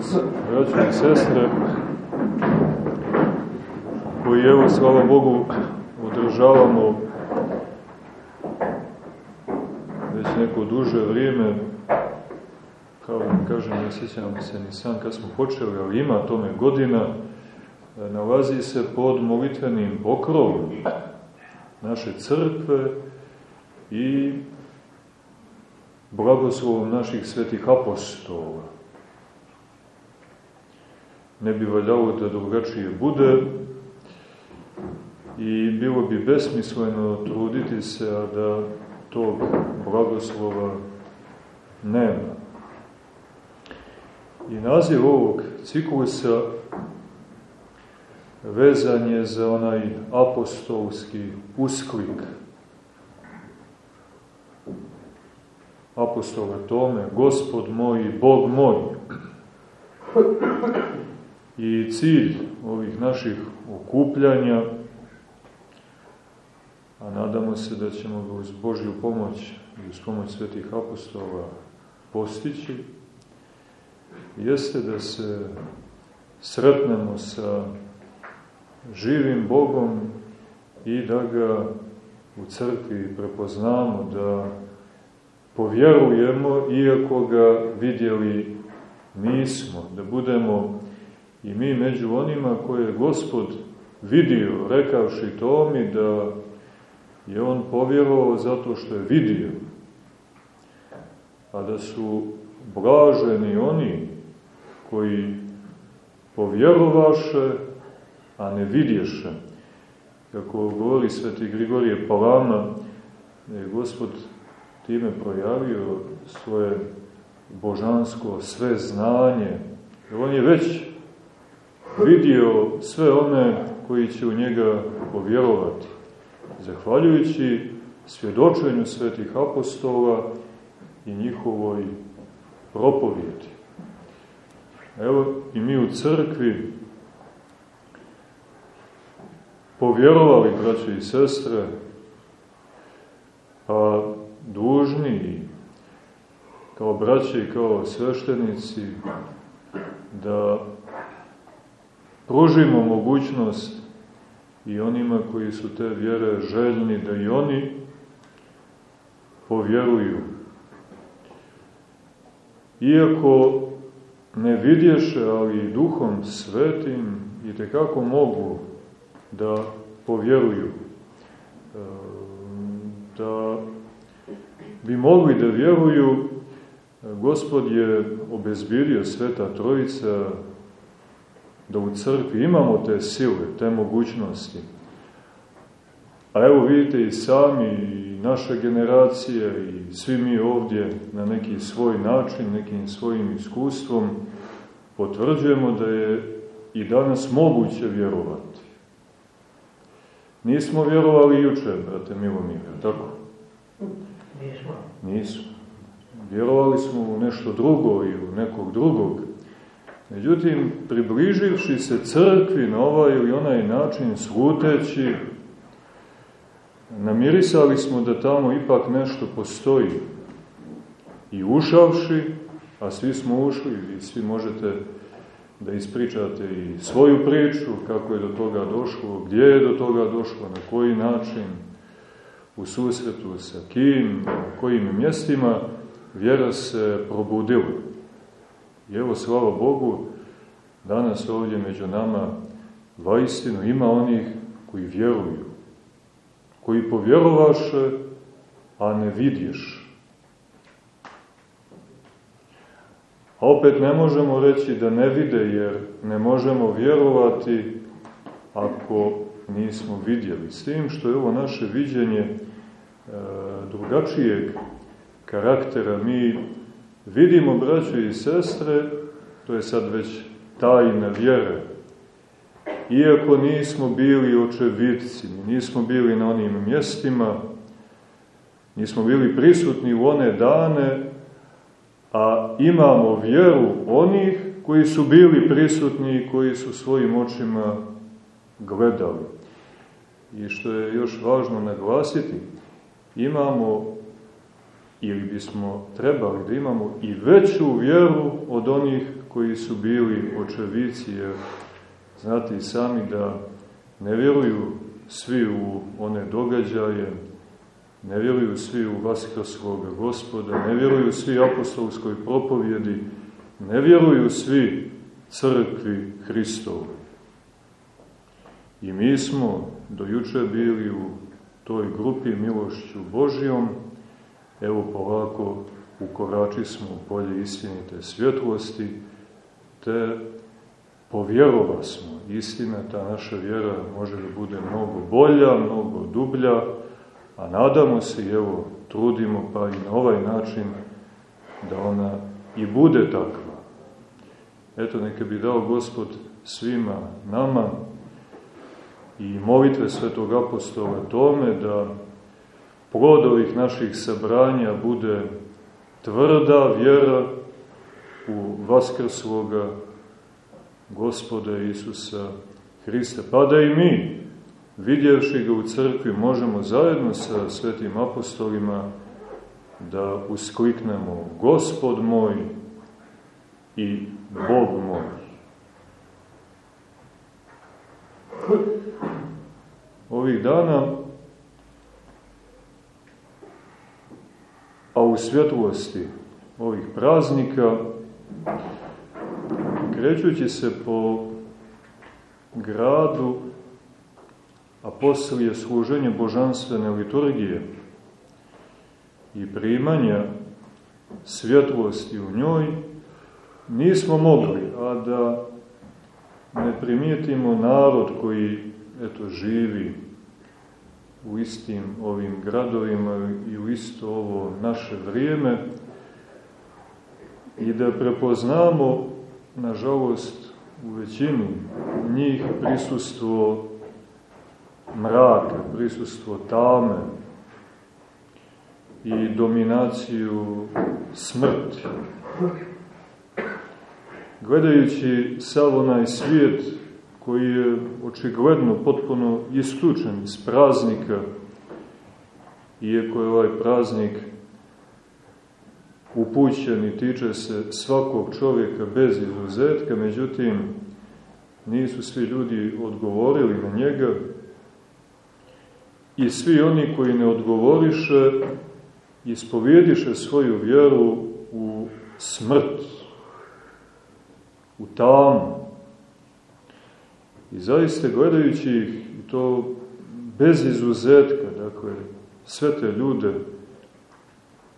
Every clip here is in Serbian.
vas, braćo i sestre, koji evo, slava Bogu, održavamo već neko duže vrijeme, kao da kažem, ne sjećam se ni sam kad smo počeli, ali ima tome godina, nalazi se pod molitvenim pokrovom naše crkve i blagoslovom naših svetih apostola. Ne bi valjalo da drugačije bude i bilo bi besmisleno truditi se, a da tog blagoslova nema. I naziv ovog ciklusa vezan je za onaj apostolski usklik apostola Tome, Gospod moj Bog moj. I cilj ovih naših okupljanja, a nadamo se da ćemo ga uz Božju pomoć i uz pomoć svetih apostola postići, jeste da se sretnemo sa živim Bogom i da ga u crkvi prepoznamo, da povjerujemo, iako ga vidjeli nismo, da budemo i mi među onima koje je Gospod vidio, rekavši to mi da je on povjerovao zato što je vidio, a da su blaženi oni koji povjerovaše, a ne vidješe. Kako govori sveti Grigorije Palama, je Gospod time projavio svoje božansko sve znanje. Jer on je već vidio sve one koji će u njega povjerovati. Zahvaljujući svjedočenju svetih apostola i njihovoj propovjeti. Evo i mi u crkvi povjerovali, braće i sestre, a dužni kao braće i kao sveštenici da pružimo mogućnost i onima koji su te vjere željni da i oni povjeruju. Iako ne vidješe, ali i duhom svetim i tekako mogu da povjeruju, e, da bi mogli da vjeruju, Gospod je obezbirio Sveta Trojica da u crkvi imamo te sile, te mogućnosti. A evo vidite i sami, i naša generacija, i svi mi ovdje na neki svoj način, nekim svojim iskustvom, potvrđujemo da je i danas moguće vjerovati. Nismo vjerovali juče, brate Milomire, tako? Nismo. Nismo. Vjerovali smo u nešto drugo i u nekog drugog. Međutim, približivši se crkvi na ovaj ili onaj način, sluteći, namirisali smo da tamo ipak nešto postoji. I ušavši, a svi smo ušli, i svi možete da ispričate i svoju priču, kako je do toga došlo, gdje je do toga došlo, na koji način, u susretu sa kim, na kojim mjestima, vjera se probudila. I evo, slava Bogu, danas ovdje među nama vaistinu ima onih koji vjeruju, koji povjerovaše, a ne vidješ. A opet ne možemo reći da ne vide, jer ne možemo vjerovati ako nismo vidjeli. S tim što je ovo naše viđenje e, drugačijeg karaktera. Mi vidimo, braćo i sestre, to je sad već tajna vjere, iako nismo bili očevidci, nismo bili na onim mjestima, nismo bili prisutni u one dane, a imamo vjeru onih koji su bili prisutni i koji su svojim očima gledali. I što je još važno naglasiti, imamo ili bismo trebali da imamo i veću vjeru od onih koji su bili očevici, jer znate sami da ne vjeruju svi u one događaje, ne vjeruju svi u Vaskrslog gospoda, ne vjeruju svi apostolskoj propovjedi, ne vjeruju svi crkvi Hristovi. I mi smo dojuče bili u toj grupi milošću Božijom, evo polako ukorači smo u polje istinite svjetlosti, te povjerova smo. Istina, ta naša vjera može da bude mnogo bolja, mnogo dublja, a nadamo se i evo trudimo pa i na ovaj način da ona i bude takva. Eto, neka bi dao Gospod svima nama i molitve svetog apostola tome da plod ovih naših sabranja bude tvrda vjera u vaskrsloga gospoda Isusa Hrista. Pa da i mi, vidjevši ga u crkvi, možemo zajedno sa svetim apostolima da uskliknemo Gospod moj i Bog moj. Ovih dana a u svjetlosti ovih praznika, krećući se po gradu, a poslije služenje božanstvene liturgije i primanja svjetlosti u njoj, nismo mogli, a da ne primijetimo narod koji eto, živi u istim ovim gradovima i u isto ovo naše vrijeme i da prepoznamo, nažalost, u većini njih prisustvo mraka, prisustvo tame i dominaciju smrti. Gledajući sav onaj svijet koji je očigledno potpuno isključen iz praznika, iako je ovaj praznik upućen i tiče se svakog čovjeka bez izuzetka, međutim, nisu svi ljudi odgovorili na njega i svi oni koji ne odgovoriše ispovjediše svoju vjeru u smrt, u tamu, I zaista gledajući ih, to bez izuzetka, dakle, sve te ljude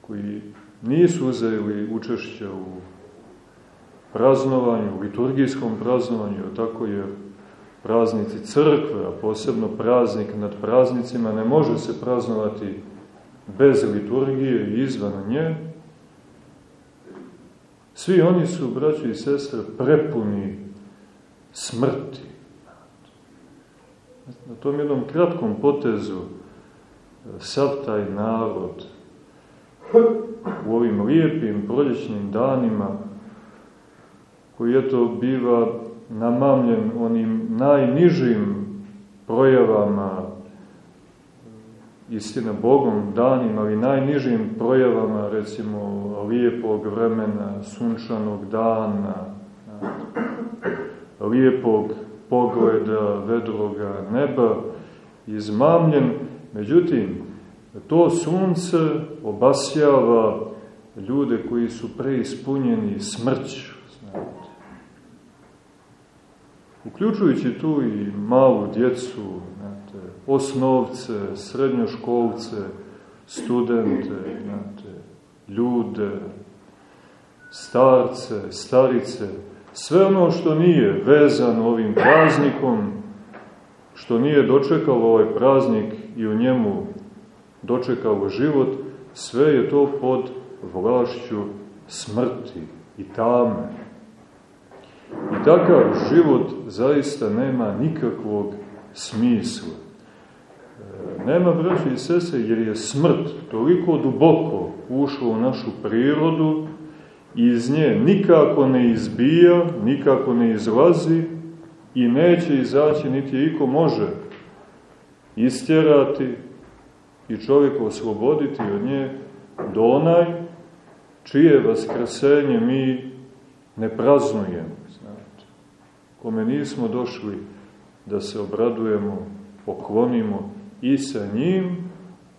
koji nisu uzeli učešća u praznovanju, u liturgijskom praznovanju, tako je praznici crkve, a posebno praznik nad praznicima, ne može se praznovati bez liturgije i izvan nje. Svi oni su, braći i sestre, prepuni smrti na tom jednom kratkom potezu sav taj narod u ovim lijepim proljećnim danima koji je to biva namamljen onim najnižim projavama istina Bogom danima, ali najnižim projavama recimo lijepog vremena, sunčanog dana, lijepog pogleda vedroga neba, izmamljen, međutim, to sunce obasjava ljude koji su preispunjeni smrću, znate. Uključujući tu i malu djecu, znate, osnovce, srednjoškolce, studente, znate, ljude, starce, starice, Sve ono što nije vezano ovim praznikom, što nije dočekalo ovaj praznik i u njemu dočekalo život, sve je to pod vlašću smrti i tame. I takav život zaista nema nikakvog smisla. E, nema, braći i sese, jer je smrt toliko duboko ušla u našu prirodu, iz nje nikako ne izbija, nikako ne izlazi i neće izaći niti iko može istjerati i čovjeka osloboditi od nje do onaj čije vaskrsenje mi ne praznujemo, znate, kome nismo došli da se obradujemo, poklonimo i sa njim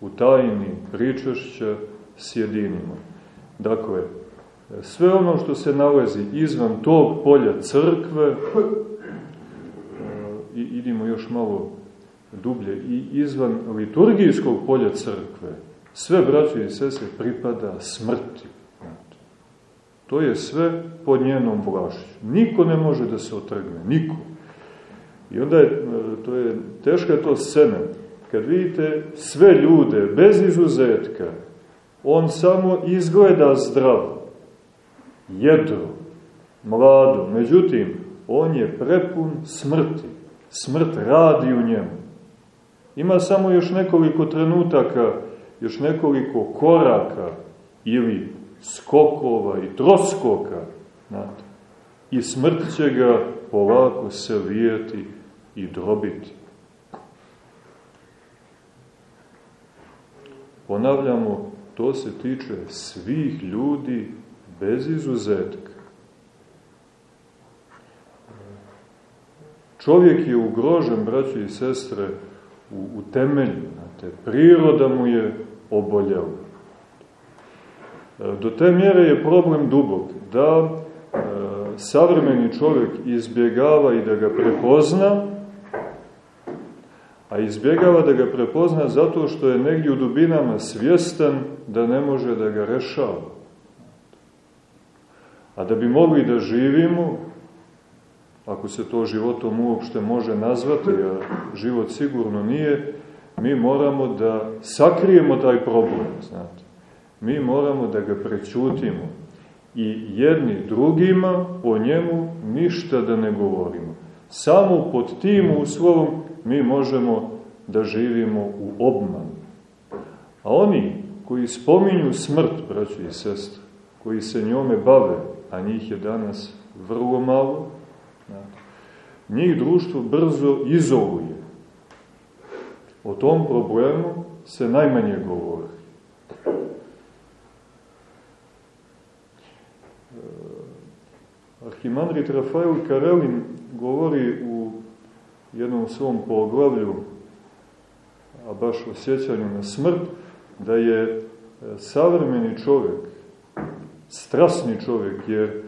u tajni pričašća sjedinimo. Dakle, sve ono što se nalazi izvan tog polja crkve, e, i idimo još malo dublje, i izvan liturgijskog polja crkve, sve braće i sese pripada smrti. To je sve pod njenom vlašću. Niko ne može da se otrgne, niko. I onda je, e, to je, teška je to scena. Kad vidite sve ljude, bez izuzetka, on samo izgleda zdravo, jedro, mlado. Međutim, on je prepun smrti. Smrt radi u njemu. Ima samo još nekoliko trenutaka, još nekoliko koraka ili skokova i troskoka, znate. I smrt će ga polako savijeti i drobiti. Ponavljamo, to se tiče svih ljudi bez izuzetka. Čovjek je ugrožen, braći i sestre, u, u temelju. Znate, priroda mu je oboljela. Do te mjere je problem dubok, da e, savremeni čovjek izbjegava i da ga prepozna, a izbjegava da ga prepozna zato što je negdje u dubinama svjestan da ne može da ga rešava. A da bi mogli da živimo, ako se to životom uopšte može nazvati, a život sigurno nije, mi moramo da sakrijemo taj problem, znate. Mi moramo da ga prećutimo i jedni drugima o njemu ništa da ne govorimo. Samo pod tim uslovom mi možemo da živimo u obmanu. A oni koji spominju smrt, braći i sestre, koji se njome bave, a njih je danas vrlo malo, njih društvo brzo izoluje. O tom problemu se najmanje govori. Arhimandrit Rafael Karelin govori u jednom svom poglavlju, a baš o sjećanju na smrt, da je e, savremeni čovjek, strasni čovjek, jer e,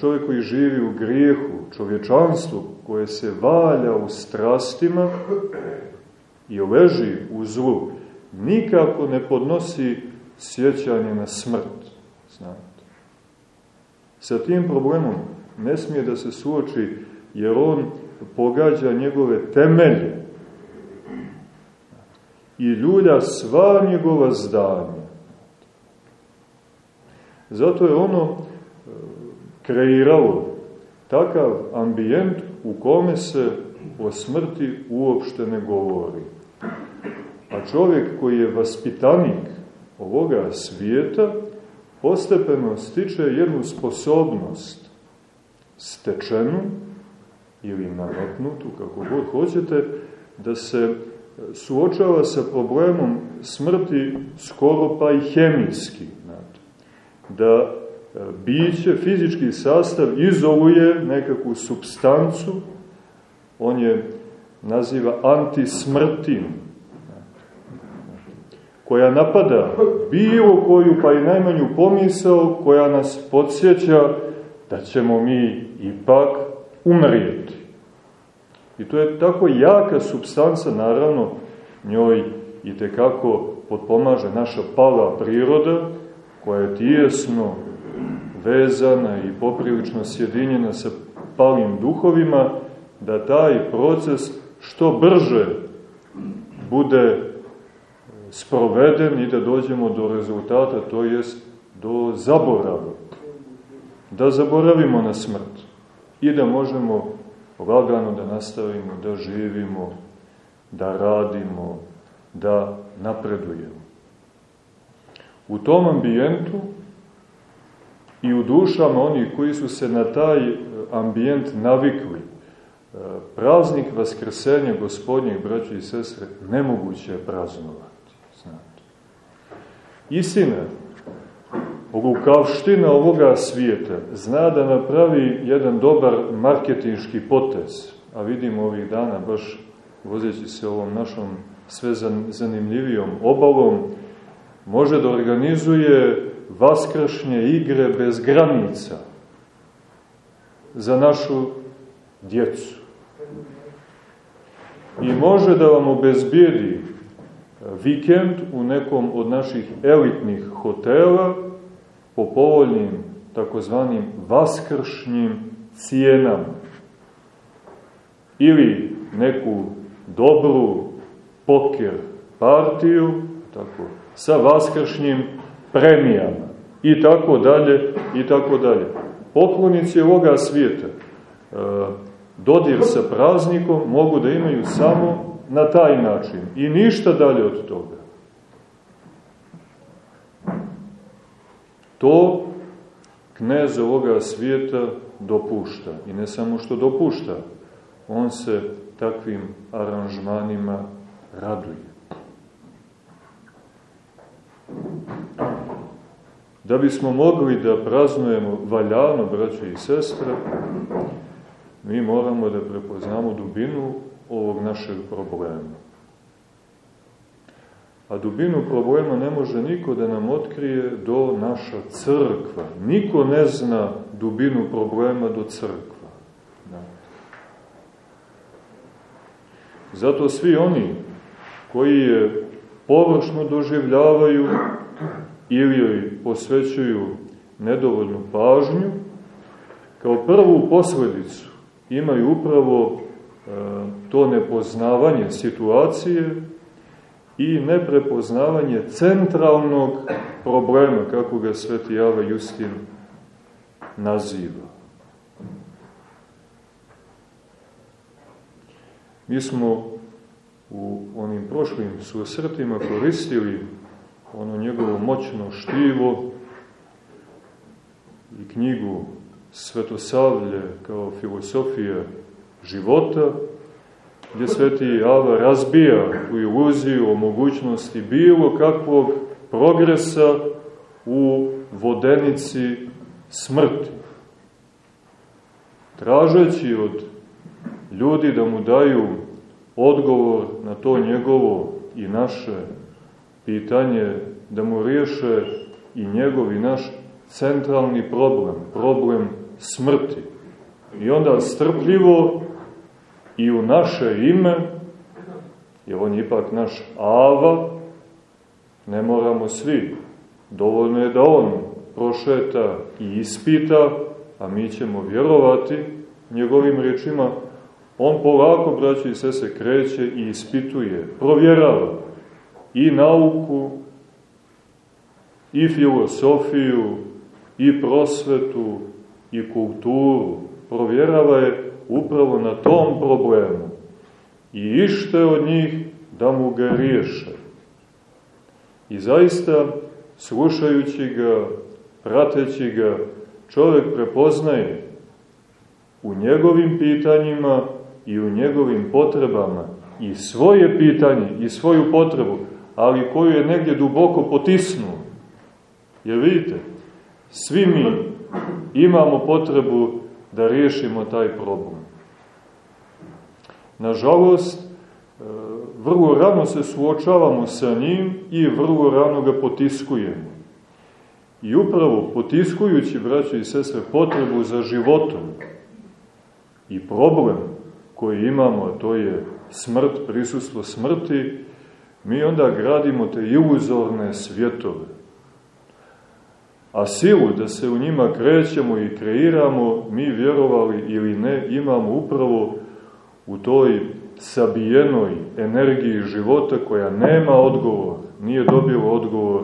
čovjek koji živi u grijehu, čovječanstvu koje se valja u strastima i leži u zlu, nikako ne podnosi sjećanje na smrt. Znate. Sa tim problemom ne smije da se suoči, jer on pogađa njegove temelje i ljulja sva njegova zdanja. Zato je ono e, kreiralo takav ambijent u kome se o smrti uopšte ne govori. A čovjek koji je vaspitanik ovoga svijeta, postepeno stiče jednu sposobnost stečenu ili nametnutu, kako god hoćete, da se suočava sa problemom smrti skoro pa i hemijski. Znate. Da e, biće, fizički sastav izoluje nekakvu substancu, on je naziva antismrtim, koja napada bilo koju pa i najmanju pomisao koja nas podsjeća da ćemo mi ipak umrijeti. I to je tako jaka substanca, naravno, njoj i tekako potpomaže naša pala priroda, koja je tijesno vezana i poprilično sjedinjena sa palim duhovima, da taj proces što brže bude sproveden i da dođemo do rezultata, to jest do zaborava. Da zaboravimo na smrt i da možemo lagano da nastavimo, da živimo, da radimo, da napredujemo. U tom ambijentu i u dušama onih koji su se na taj ambijent navikli, praznik Vaskrsenja gospodnjeg braća i sestre nemoguće je praznovati. Znate. Istina, lukavština ovoga svijeta zna da napravi jedan dobar marketinški potez, a vidimo ovih dana baš vozeći se ovom našom sve zanimljivijom obalom, može da organizuje vaskršnje igre bez granica za našu djecu. I može da vam obezbijedi vikend u nekom od naših elitnih hotela po povoljnim takozvanim vaskršnjim cijenama. Ili neku dobru poker partiju, tako, sa vaskršnjim premijama i tako dalje i tako dalje. Poklonici ovoga svijeta e, dodir sa praznikom mogu da imaju samo na taj način i ništa dalje od toga. To knez ovoga svijeta dopušta. I ne samo što dopušta, on se takvim aranžmanima raduje. Da bismo mogli da praznujemo valjano, braće i sestre, mi moramo da prepoznamo dubinu ovog našeg problema. A dubinu problema ne može niko da nam otkrije do naša crkva. Niko ne zna dubinu problema do crkva. Da. Zato svi oni koji je površno doživljavaju ili joj posvećuju nedovoljnu pažnju, kao prvu posledicu imaju upravo e, to nepoznavanje situacije i neprepoznavanje centralnog problema, kako ga sveti Java Justin naziva. Mi smo u onim prošlim susretima koristili ono njegovo moćno štivo i knjigu Svetosavlje kao filosofija života, gdje sveti Ava razbija tu iluziju o mogućnosti bilo kakvog progresa u vodenici smrti. Tražeći od ljudi da mu daju odgovor na to njegovo i naše pitanje, da mu riješe i njegov i naš centralni problem, problem smrti. I onda strpljivo i u naše ime, jer on je ipak naš Ava, ne moramo svi. Dovoljno je da on prošeta i ispita, a mi ćemo vjerovati njegovim riječima, on polako, braći i sese, kreće i ispituje, provjerava i nauku, i filosofiju, i prosvetu, i kulturu. Provjerava je upravo na tom problemu i ište od njih da mu ga riješe. I zaista, slušajući ga, prateći ga, čovjek prepoznaje u njegovim pitanjima i u njegovim potrebama i svoje pitanje i svoju potrebu, ali koju je negdje duboko potisnuo. Jer vidite, svi mi imamo potrebu da riješimo taj problem. Nažalost, e, vrlo rano se suočavamo sa njim i vrlo rano ga potiskujemo. I upravo potiskujući, braće i sestre, potrebu za životom i problem koji imamo, to je smrt, prisustvo smrti, mi onda gradimo te iluzorne svjetove a silu da se u njima krećemo i kreiramo, mi vjerovali ili ne, imamo upravo u toj sabijenoj energiji života koja nema odgovor, nije dobila odgovor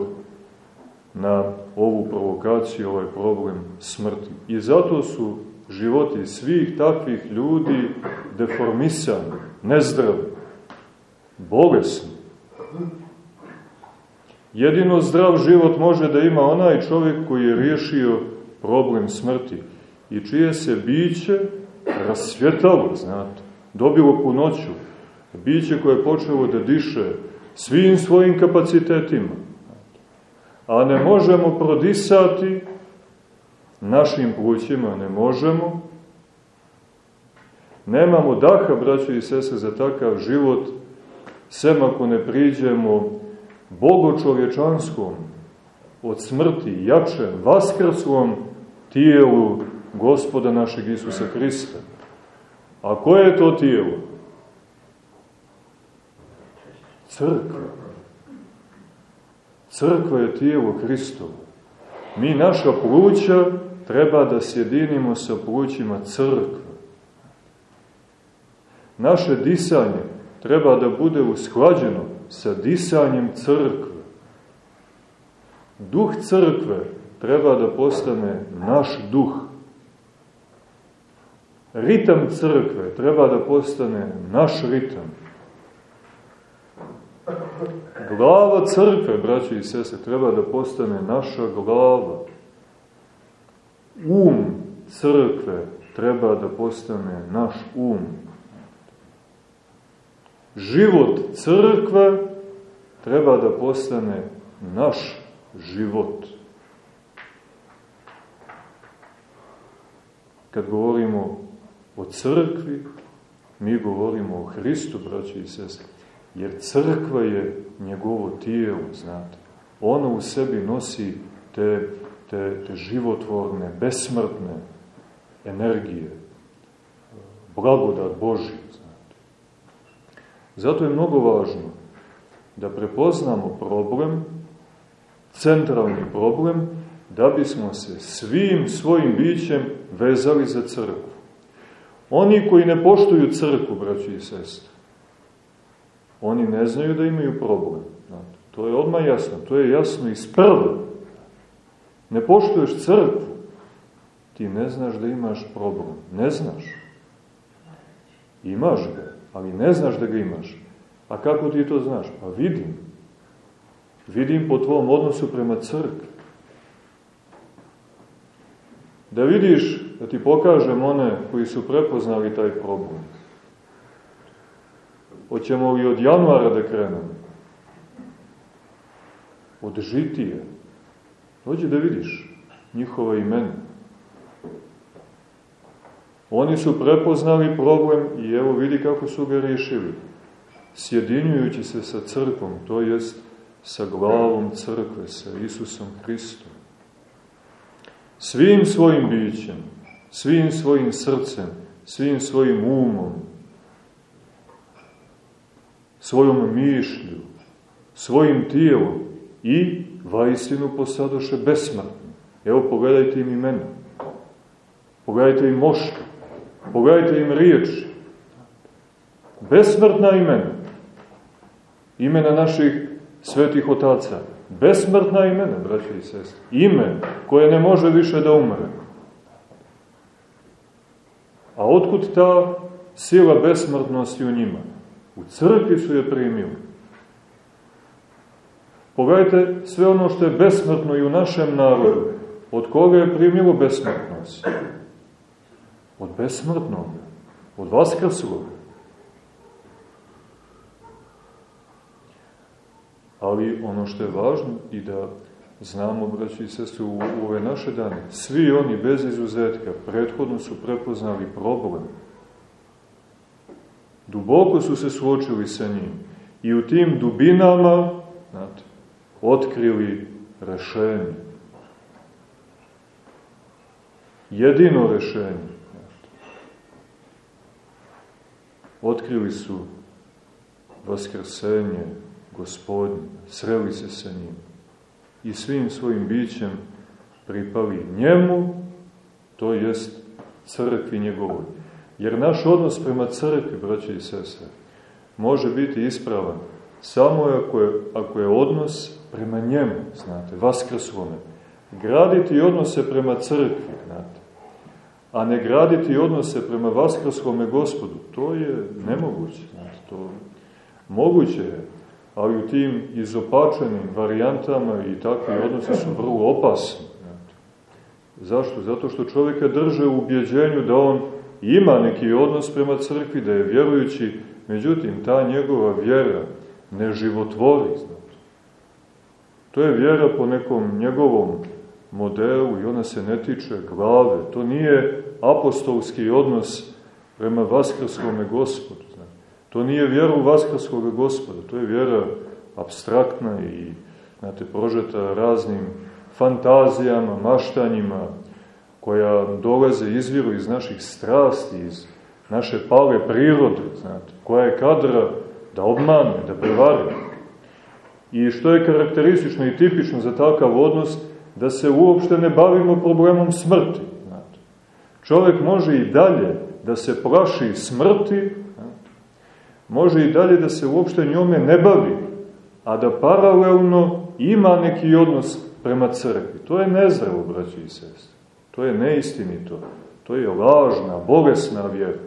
na ovu provokaciju, ovaj problem smrti. I zato su životi svih takvih ljudi deformisani, nezdravi, bolesni. Jedino zdrav život može da ima onaj čovjek koji je riješio problem smrti i čije se biće rasvjetalo, znate, dobilo punoću, biće koje je počelo da diše svim svojim kapacitetima. A ne možemo prodisati našim plućima, ne možemo. Nemamo daha, braćo i sese, za takav život, sem ako ne priđemo Bogu čovječanskom, od smrti, jačem, vaskrslom tijelu gospoda našeg Isusa Hrista. A koje je to tijelo? Crkva. Crkva je tijelo Hristovo. Mi naša pluća treba da sjedinimo sa plućima crkve. Naše disanje treba da bude usklađeno sa disanjem crkve. Duh crkve treba da postane naš duh. Ritam crkve treba da postane naš ritam. Glava crkve, braći i sese, treba da postane naša glava. Um crkve treba da postane naš um. Život crkve treba da postane naš život. Kad govorimo o crkvi, mi govorimo o Hristu, braći i sestri, jer crkva je njegovo tijelo, znate. Ona u sebi nosi te, te, te životvorne, besmrtne energije, blagodat Božije, znate. Zato je mnogo važno da prepoznamo problem, centralni problem, da bismo se svim svojim bićem vezali za crkvu. Oni koji ne poštuju crkvu, braći i sestre, oni ne znaju da imaju problem. Znate, to je odmah jasno, to je jasno iz prve. Ne poštuješ crkvu, ti ne znaš da imaš problem. Ne znaš. Imaš ga, ali ne znaš da ga imaš. A kako ti to znaš? Pa vidim. Vidim po tvom odnosu prema crkvi. Da vidiš, da ti pokažem one koji su prepoznali taj problem. Hoćemo li od januara da krenemo? Od žitije. Dođi da vidiš njihova imena. Oni su prepoznali problem i evo vidi kako su ga rešili. Sjedinjujući se sa crkvom, to jest sa glavom crkve, sa Isusom Hristom. Svim svojim bićem, svim svojim srcem, svim svojim umom, svojom mišlju, svojim tijelom i vajstinu posadoše besmrtno. Evo, pogledajte im imena. Pogledajte im moške. Pogledajte im riječi. Besmrtna imena. Imena naših svetih otaca. Besmrtna imena, braći i sestri. Ime koje ne može više da umre. A otkud ta sila besmrtnosti u njima? U crkvi su je primili. Pogledajte sve ono što je besmrtno i u našem narodu. Od koga je primilo besmrtnost? Od besmrtnog, od vaskrslog. Ali ono što je važno i da znamo, braći i sestri, u, u ove naše dane, svi oni bez izuzetka prethodno su prepoznali problem. Duboko su se suočili sa njim i u tim dubinama, znate, otkrili rešenje. Jedino rešenje. Otkrili su vaskrsenje, gospodnje, sreli se sa njim i svim svojim bićem pripali njemu, to jest crkvi njegovoj. Jer naš odnos prema crkvi, braće i sestre, može biti ispravan samo ako je, ako je odnos prema njemu, znate, vaskrslome. Graditi odnose prema crkvi, znate, a ne graditi odnose prema vaskrslome gospodu, to je nemoguće, znate, to moguće je, ali u tim izopačenim varijantama i takvi odnosi su vrlo opasni. Zašto? Zato što čovjeka drže u ubjeđenju da on ima neki odnos prema crkvi, da je vjerujući, međutim, ta njegova vjera ne životvori, znate. To je vjera po nekom njegovom modelu i ona se ne tiče glave. To nije apostolski odnos prema vaskrskome gospodu. To nije vjera u vaskrskog gospoda, to je vjera abstraktna i znate, prožeta raznim fantazijama, maštanjima, koja dolaze, izviru iz naših strasti, iz naše pale prirode, znate, koja je kadra da obmane, da prevari. I što je karakteristično i tipično za takav odnos, da se uopšte ne bavimo problemom smrti. Znate. Čovek može i dalje da se plaši smrti, može i dalje da se uopšte njome ne bavi, a da paralelno ima neki odnos prema crkvi. To je nezdravo, braći i sestri. To je neistinito. To je lažna, bolesna vjera.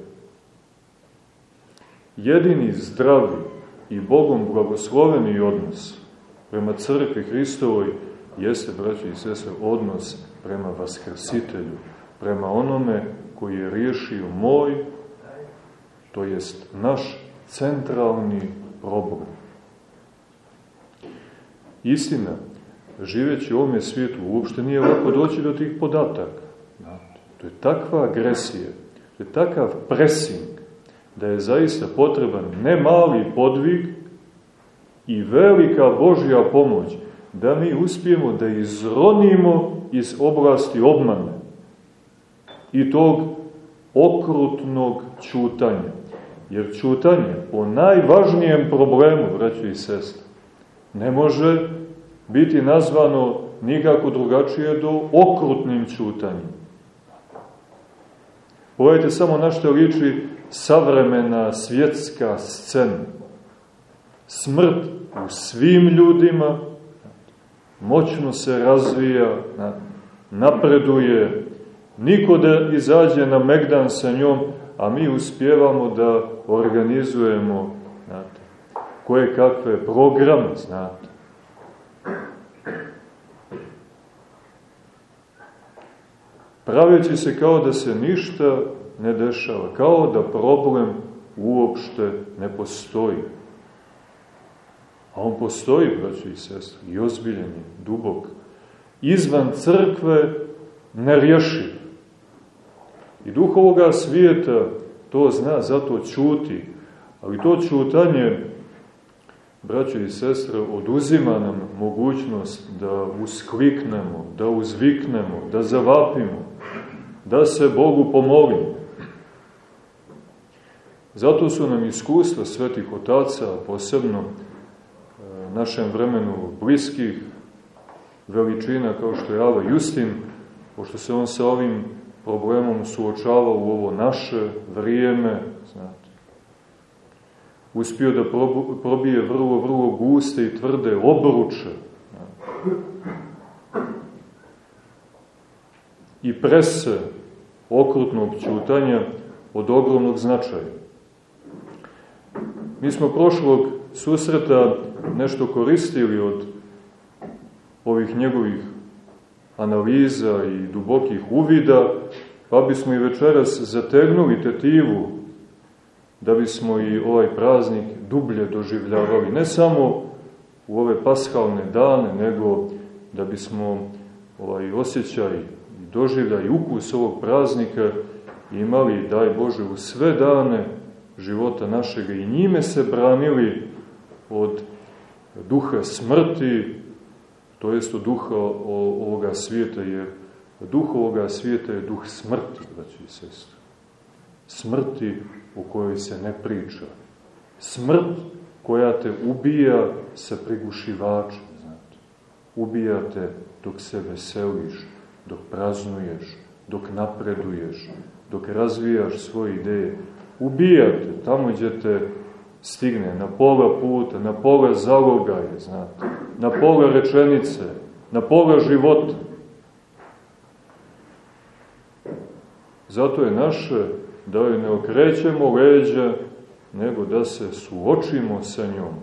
Jedini zdravi i Bogom blagosloveni odnos prema crkvi Hristovoj jeste, braći i sestre, odnos prema Vaskrsitelju, prema onome koji je riješio moj, to jest naš centralni problem. Istina, živeći u ovome svijetu, uopšte nije lako doći do tih podataka. To je takva agresija, to je takav pressing, da je zaista potreban ne mali podvig i velika Božja pomoć, da mi uspijemo da izronimo iz oblasti obmane i tog okrutnog čutanja. Jer čutanje po najvažnijem problemu, braći i sestre, ne može biti nazvano nikako drugačije do okrutnim čutanjem. Pogledajte samo na što liči savremena svjetska scena. Smrt u svim ljudima moćno se razvija, napreduje, niko da izađe na Megdan sa njom, a mi uspjevamo da organizujemo znate, koje kakve programe, znate. Praveći se kao da se ništa ne dešava, kao da problem uopšte ne postoji. A on postoji, braći i sestri, i ozbiljen je, dubok. Izvan crkve nerješiv. I duh ovoga svijeta to zna, zato čuti. Ali to čutanje, braćo i sestre, oduzima nam mogućnost da uskliknemo, da uzviknemo, da zavapimo, da se Bogu pomolimo. Zato su nam iskustva svetih otaca, posebno našem vremenu bliskih veličina kao što je Ava Justin, pošto se on sa ovim problemom suočavao u ovo naše vrijeme, znate. Uspio da probije vrlo, vrlo guste i tvrde obruče. I prese okrutnog čutanja od ogromnog značaja. Mi smo prošlog susreta nešto koristili od ovih njegovih analiza i dubokih uvida, pa bismo i večeras zategnuli tetivu da bismo i ovaj praznik dublje doživljavali. Ne samo u ove paskalne dane, nego da bismo ovaj osjećaj doživljaj ukus ovog praznika imali, daj Bože, u sve dane života našega i njime se branili od duha smrti, to jest od duha ovoga svijeta, jer duh ovoga svijeta je duh smrti, braći i sestri. Smrti u kojoj se ne priča. Smrt koja te ubija sa prigušivačem, znate. Ubija te dok se veseliš, dok praznuješ, dok napreduješ, dok razvijaš svoje ideje ubijate tamo gdje te stigne, na pola puta, na pola zalogaje, znate, na pola rečenice, na pola života. Zato je naše da joj ne okrećemo leđa, nego da se suočimo sa njom.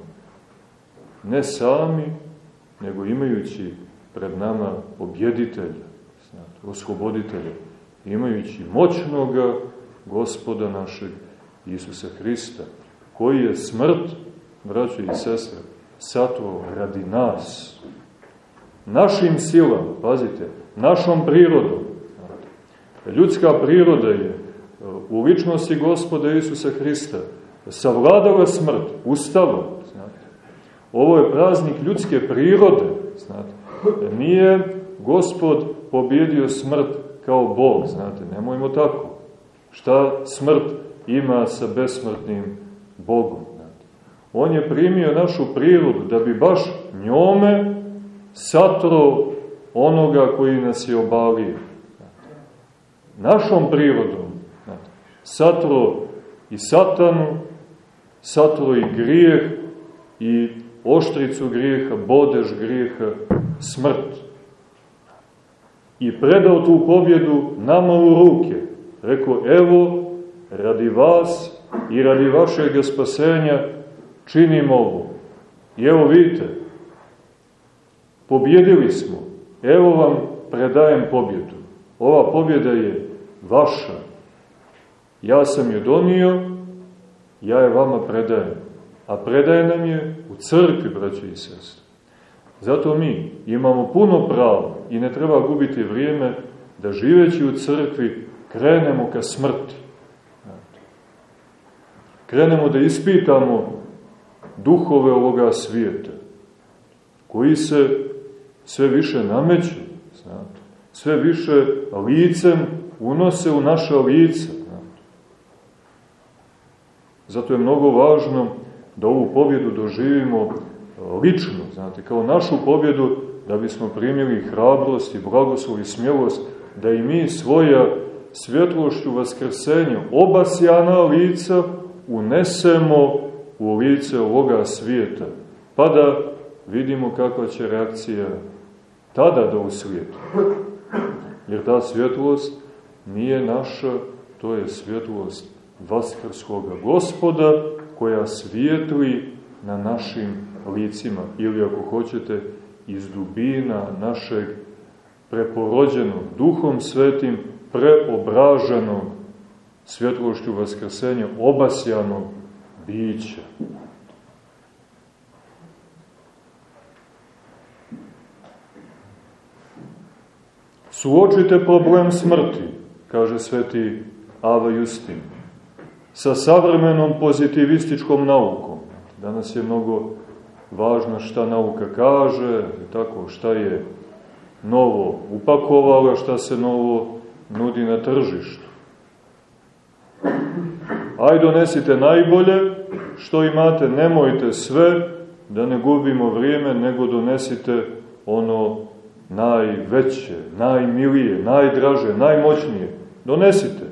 Ne sami, nego imajući pred nama objeditelja, znate, osloboditelja, imajući moćnoga gospoda našeg Isusa Hrista, koji je smrt, braćo i sestre, satvo radi nas, našim silama, pazite, našom prirodom. Ljudska priroda je u ličnosti gospoda Isusa Hrista savladala smrt, ustala. Znate. Ovo je praznik ljudske prirode. Znate. Nije gospod pobjedio smrt kao Bog, znate, nemojmo tako. Šta smrt ima sa besmrtnim Bogom? On je primio našu prirodu da bi baš njome satro onoga koji nas je obalio. Našom prirodom satro i satanu, satro i grijeh i oštricu grijeha, bodež grijeha, smrt. I predao tu pobjedu nama u ruke. Rekao, evo, radi vas i radi vašeg spasenja činim ovo. I evo vidite, pobjedili smo. Evo vam predajem pobjedu. Ova pobjeda je vaša. Ja sam je donio, ja je vama predajem. A predaje nam je u crkvi, braći i sestri. Zato mi imamo puno pravo i ne treba gubiti vrijeme da živeći u crkvi krenemo ka smrti. Krenemo da ispitamo duhove ovoga svijeta, koji se sve više nameću, znate, sve više licem unose u naše lice. Znate. Zato je mnogo važno da ovu pobjedu doživimo lično, znate, kao našu pobjedu da bismo primili hrabrost i blagoslov i smjelost da i mi svoja svjetlošću vaskrsenja obasjana lica unesemo u lice ovoga svijeta, pa da vidimo kakva će reakcija tada da uslijeti. Jer ta svjetlost nije naša, to je svjetlost Vaskrskoga gospoda koja svijetli na našim licima ili ako hoćete iz dubina našeg preporođenog duhom svetim preobraženog svjetlošću vaskrsenja obasjanog bića. Suočite problem smrti, kaže sveti Ava Justin, sa savremenom pozitivističkom naukom. Danas je mnogo važno šta nauka kaže, tako šta je novo upakovala, šta se novo nudi na tržištu. Aj donesite najbolje što imate, nemojte sve, da ne gubimo vrijeme, nego donesite ono najveće, najmilije, najdraže, najmoćnije. Donesite.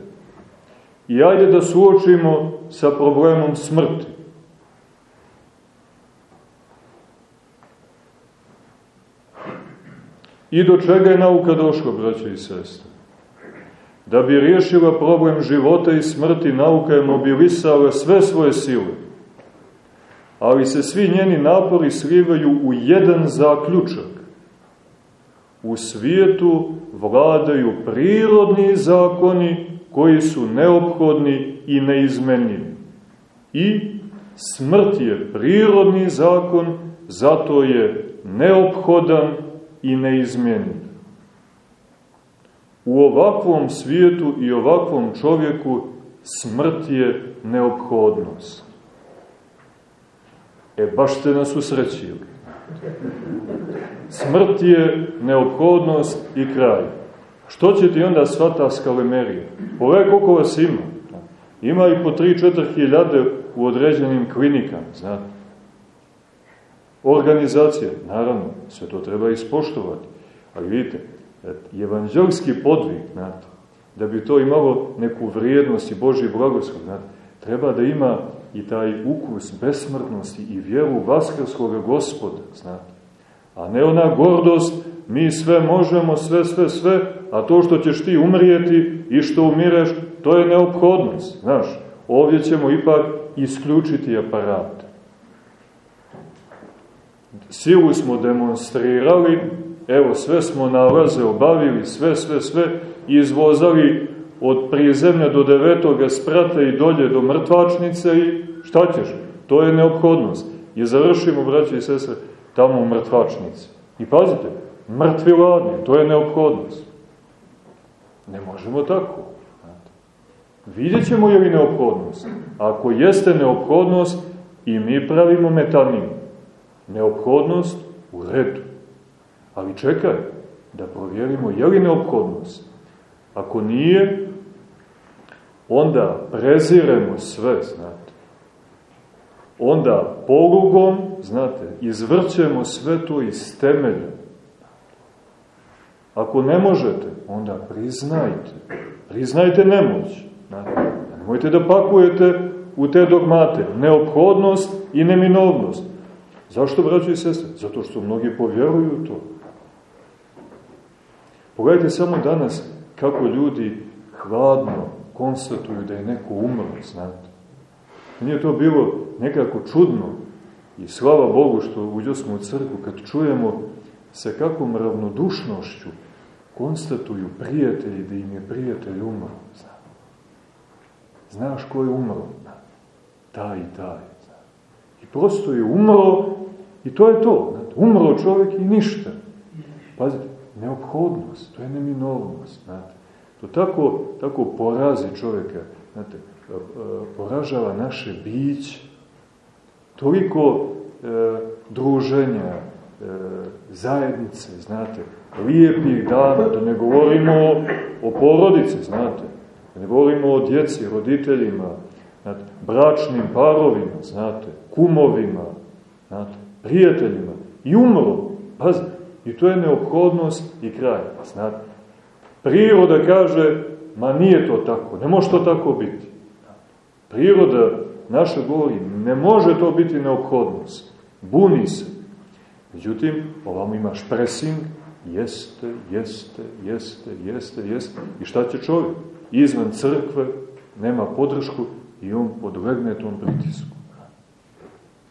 I ajde da suočimo sa problemom smrti. I do čega je nauka došla, braće i sestre? Da bi riješila problem života i smrti, nauka je mobilisala sve svoje sile. Ali se svi njeni napori slivaju u jedan zaključak. U svijetu vladaju prirodni zakoni koji su neophodni i neizmenjivi. I smrt je prirodni zakon, zato je neophodan i neizmjenjiv. U ovakvom svijetu i ovakvom čovjeku smrt je neophodnost. E, baš ste nas usrećili. Smrt je neophodnost i kraj. Što će ti onda sva ta skalemerija? Pogledaj koliko vas ima. Ima i po 3-4 hiljade u određenim klinikama, znate. Organizacija, naravno, sve to treba ispoštovati. Ali vidite, evanđelski podvig, znate, da bi to imalo neku vrijednost i Božji blagoslov, znate, treba da ima i taj ukus besmrtnosti i vjeru vaskarskog gospoda, znate. A ne ona gordost, mi sve možemo, sve, sve, sve, a to što ćeš ti umrijeti i što umireš, to je neophodnost, znaš. Ovdje ćemo ipak isključiti aparat. Silu smo demonstrirali, evo sve smo nalaze obavili, sve, sve, sve, izvozali od prizemlja do devetoga sprata i dolje do mrtvačnice i šta ćeš? To je neophodnost. I završimo, braći i sestre, tamo u mrtvačnici. I pazite, mrtvi ladni, to je neophodnost. Ne možemo tako. Vidjet ćemo je li neophodnost. Ako jeste neophodnost, i mi pravimo metanim. Neophodnost u redu. Ali čekaj, da provjerimo je li neophodnost. Ako nije, onda preziremo sve, znate. Onda polugom, znate, izvrćemo sve to iz temelja. Ako ne možete, onda priznajte. Priznajte nemoć. Znate. Nemojte da pakujete u te dogmate. Neophodnost i neminovnost. Zašto, braćo i sestre? Zato što mnogi povjeruju to. Pogledajte samo danas kako ljudi hladno konstatuju da je neko umro, znate. Nije to bilo nekako čudno i slava Bogu što uđo smo u crkvu kad čujemo sa kakvom ravnodušnošću konstatuju prijatelji da im je prijatelj umro. Znate. Znaš ko je umro? Taj i taj. I prosto je umro i to je to. Znate. Umro čovjek i ništa. Pazite, neophodnost, to je neminovnost. Znate. To tako, tako porazi čovjeka, znate, e, poražava naše bić, toliko e, druženja, e, zajednice, znate, lijepih dana, da ne govorimo o porodici, znate, da ne govorimo o djeci, roditeljima, znate, bračnim parovima, znate, kumovima, znate, prijateljima, i umro, pazite, i to je neophodnost i kraj, znate, Priroda kaže, ma nije to tako, ne može to tako biti. Priroda naša govori, ne može to biti neophodnost. Buni se. Međutim, ovamo imaš pressing, jeste, jeste, jeste, jeste, jeste. I šta će čovjek? Izvan crkve, nema podršku i on podlegne tom pritisku.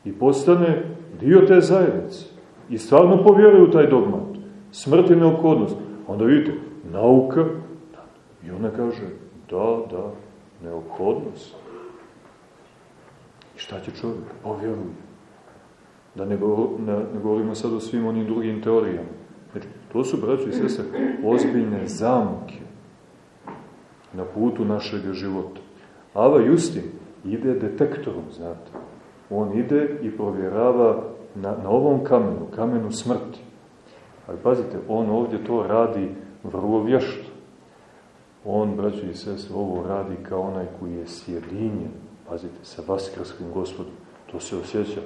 I postane dio te zajednice. I stvarno povjeruje u taj dogmat. Smrt je neophodnost. Onda vidite, nauka, i ona kaže, da, da, neophodnost. I šta će čovjek? Povjeruje. Da ne, ne, ne govorimo sad o svim onim drugim teorijama. Znači, to su, braći i sese, ozbiljne zamke na putu našeg života. Ava Justin ide detektorom, znate. On ide i provjerava na, na ovom kamenu, kamenu smrti. Ali pazite, on ovdje to radi vrlo vješto. On, braći i sestre, ovo radi kao onaj koji je sjedinjen, pazite, sa vaskrskim gospodom. To se osjeća.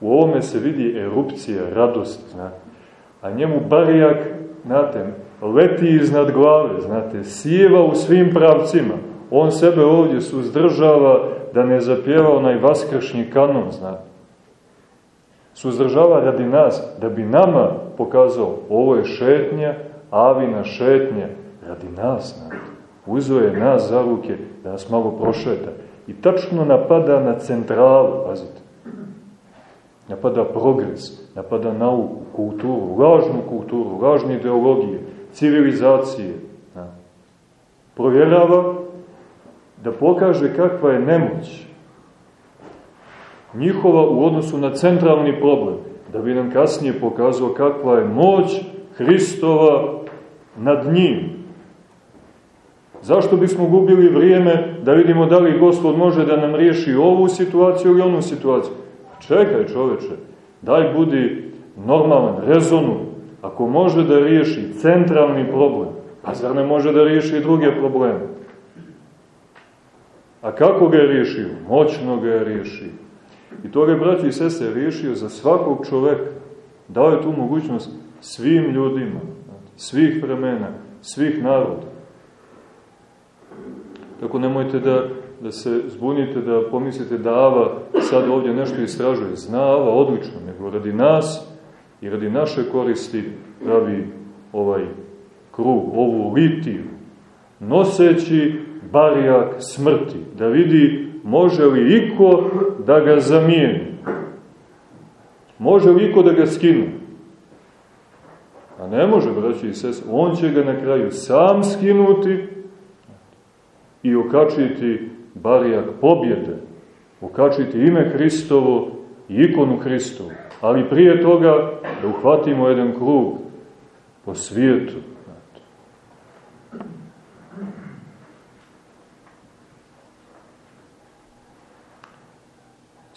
U ovome se vidi erupcija radosti, znate. A njemu barijak, znate, leti iznad glave, znate, sjeva u svim pravcima. On sebe ovdje suzdržava da ne zapjeva onaj vaskršnji kanon, znate. Suzdržava radi nas, da bi nama pokazao ovo je šetnja, avina šetnje radi nas. Uzeo je nas za ruke da nas malo prošeta. I tačno napada na centralu, pazite. Napada progres, napada nauku, kulturu, lažnu kulturu, lažne ideologije, civilizacije. Provjerava da pokaže kakva je nemoć njihova u odnosu na centralni problem, da bi nam kasnije pokazao kakva je moć Hristova nad njim. Zašto bismo gubili vrijeme da vidimo da li Gospod može da nam riješi ovu situaciju ili onu situaciju? Pa čekaj čoveče, daj budi normalan, rezonu, ako može da riješi centralni problem, pa zar ne može da riješi i druge probleme? A kako ga je riješio? Moćno ga je riješio. I to je, braći i sese, riješio za svakog čoveka. Dao je tu mogućnost svim ljudima svih vremena, svih naroda. Tako nemojte da, da se zbunite, da pomislite da Ava sad ovdje nešto istražuje. Zna Ava odlično, nego radi nas i radi naše koristi pravi ovaj krug, ovu litiju, noseći barijak smrti, da vidi može li iko da ga zamijeni. Može li iko da ga skinu? A ne može, braći i sest, on će ga na kraju sam skinuti i okačiti barijak pobjede, okačiti ime Hristovo i ikonu Hristovu. Ali prije toga da uhvatimo jedan krug po svijetu.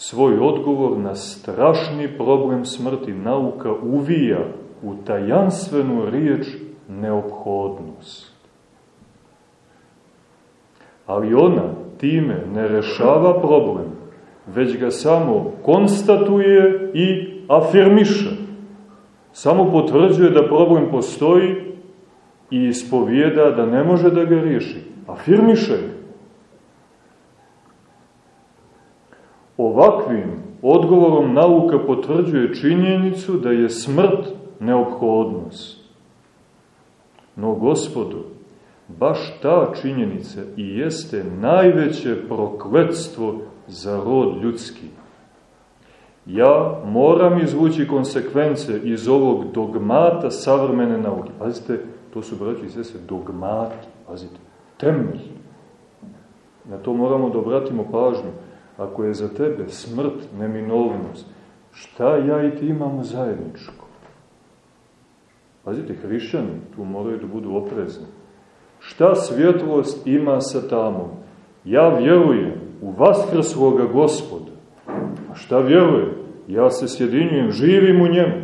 Svoj odgovor na strašni problem smrti nauka uvija u tajanstvenu riječ neophodnost. Ali ona time ne rešava problem, već ga samo konstatuje i afirmiše. Samo potvrđuje da problem postoji i ispovijeda da ne može da ga riješi. Afirmiše ga. Ovakvim odgovorom nauka potvrđuje činjenicu da je smrt neophodnost. No, gospodu, baš ta činjenica i jeste najveće prokletstvo za rod ljudski. Ja moram izvući konsekvence iz ovog dogmata savremene nauke. Pazite, to su, braći i sese, dogmati. Pazite, temelj. Na to moramo da obratimo pažnju. Ako je za tebe smrt neminovnost, šta ja i ti imamo zajedničko? Pazite, hrišćani tu moraju da budu oprezni. Šta svjetlost ima sa tamom? Ja vjerujem u vaskrsloga gospoda. A šta vjerujem? Ja se sjedinjujem, živim u njemu.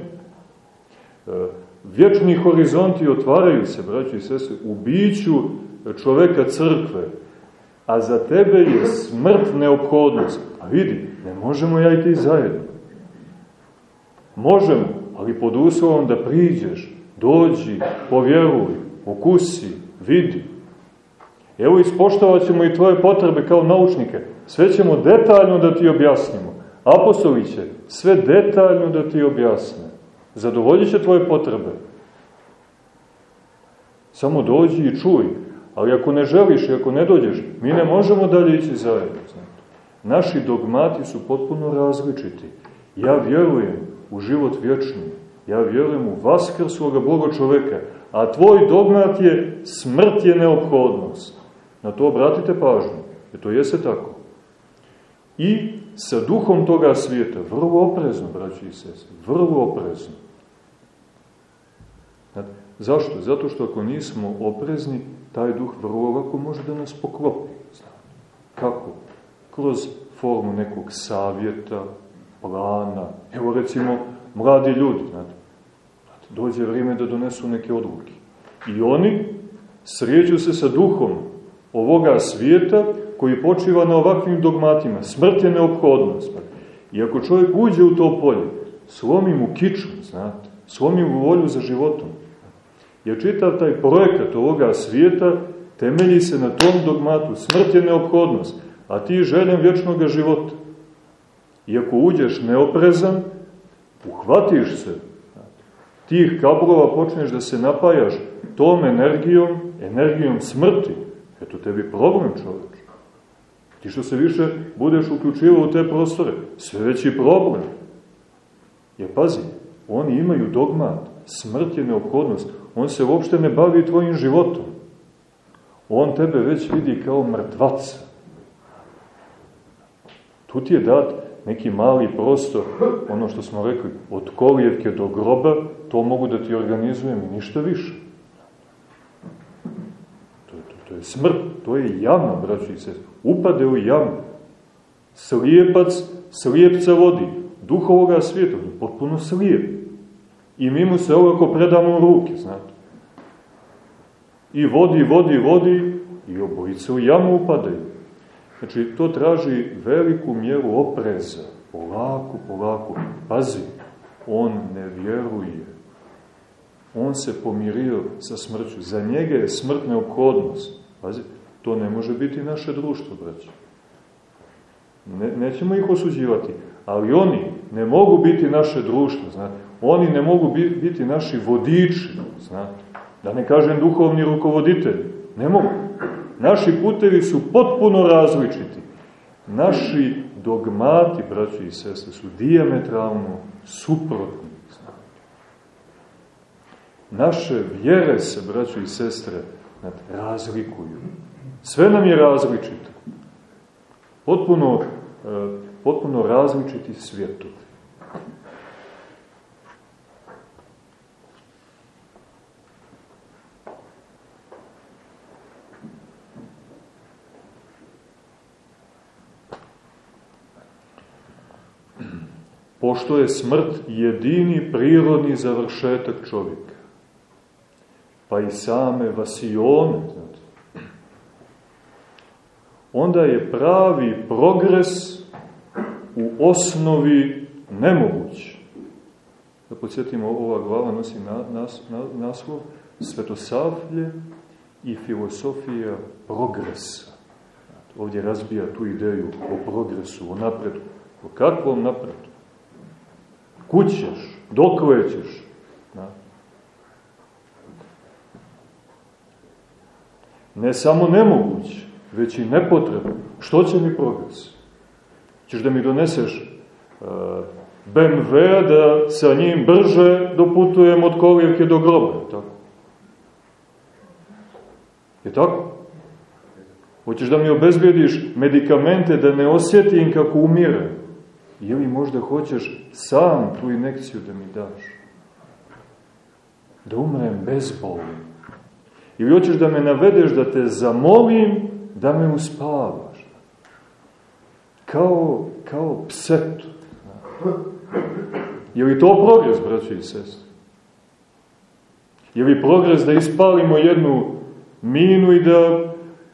E, vječni horizonti otvaraju se, braći i sese, u biću čoveka crkve, a za tebe je smrt neophodnost. A vidi, ne možemo ja i ti zajedno. Možemo, ali pod uslovom da priđeš, dođi, povjeruj, okusi, vidi. Evo ispoštovat ćemo i tvoje potrebe kao naučnike. Sve ćemo detaljno da ti objasnimo. Apostoli će sve detaljno da ti objasne. Zadovoljit tvoje potrebe. Samo dođi i čuj. Ali ako ne želiš i ako ne dođeš, mi ne možemo dalje ići zajedno. Naši dogmati su potpuno različiti. Ja vjerujem u život vječni. Ja vjerujem u vaskrsloga Boga čoveka. A tvoj dogmat je smrt je neophodnost. Na to obratite pažnju. Jer to jeste tako. I sa duhom toga svijeta, vrlo oprezno, braći i sese, vrlo oprezno. Zašto? Zato što ako nismo oprezni, taj duh vrlo ovako može da nas poklopi. Kako? Kroz formu nekog savjeta, plana. Evo recimo, mladi ljudi, znate, dođe vrijeme da donesu neke odluke. I oni srijeđu se sa duhom ovoga svijeta koji počiva na ovakvim dogmatima. Smrt je neophodnost. I ako čovjek uđe u to polje, slomi mu kiču, znate, slomi mu volju za životom. Jer čitav taj projekat ovoga svijeta temelji se na tom dogmatu. Smrt je neophodnost, a ti željem vječnog života. I ako uđeš neoprezan, uhvatiš se tih kablova, počneš da se napajaš tom energijom, energijom smrti. Eto tebi problem čovječ. Ti što se više budeš uključivao u te prostore, sve veći problem. Jer pazi, oni imaju dogmat, smrt je neophodnost, on se uopšte ne bavi tvojim životom. On tebe već vidi kao mrtvaca. Tu ti je dat neki mali prostor, ono što smo rekli, od kolijevke do groba, to mogu da ti organizujem i ništa više. To to, to je smrt, to je jama, braći se. Upade u jamu. Slijepac slijepca vodi. Duh ovoga svijeta, potpuno slijep. I mi mu se ovako predamo ruke, znate. I vodi, vodi, vodi i obojice u jamu upadaju. Znači, to traži veliku mjeru opreza. Polako, polako. Pazi, on ne vjeruje. On se pomirio sa smrću. Za njega je smrt neophodnost. Pazi, to ne može biti naše društvo, braći. Ne, nećemo ih osuđivati. Ali oni ne mogu biti naše društvo, znate. Oni ne mogu biti naši vodiči, znate. Da ne kažem duhovni rukovoditelji. Ne mogu. Naši putevi su potpuno različiti. Naši dogmati, braći i sestre, su diametralno suprotni. Naše vjere se, braći i sestre, razlikuju. Sve nam je različito. Potpuno, e, potpuno različiti svjetovi. Pošto je smrt jedini prirodni završetak čovjeka. Pa i same vasione, znate. Onda je pravi progres u osnovi nemoguć. Da podsjetimo, ova glava nosi na, nas, na, naslov Svetosavlje i filosofija progresa. Ovdje razbija tu ideju o progresu, o napredu. O kakvom napredu? Kućeš, dokle? Da. Ne samo nemoguće, već i nepotrebno. Što će mi progres? Češ da mi doneseš uh, BMW da sa njim brže doputujem od kolijevke do groba, tako? Je tako? Hoćeš da mi obezbediš medikamente da ne osjetim kako umire? Ili možda hoćeš sam tu inekciju da mi daš? Da umrem bezbolno. Ili hoćeš da me navedeš da te zamolim da me uspavaš? Kao, kao psetu. Je li to progres, braći i sestri? Je li progres da ispalimo jednu minu i da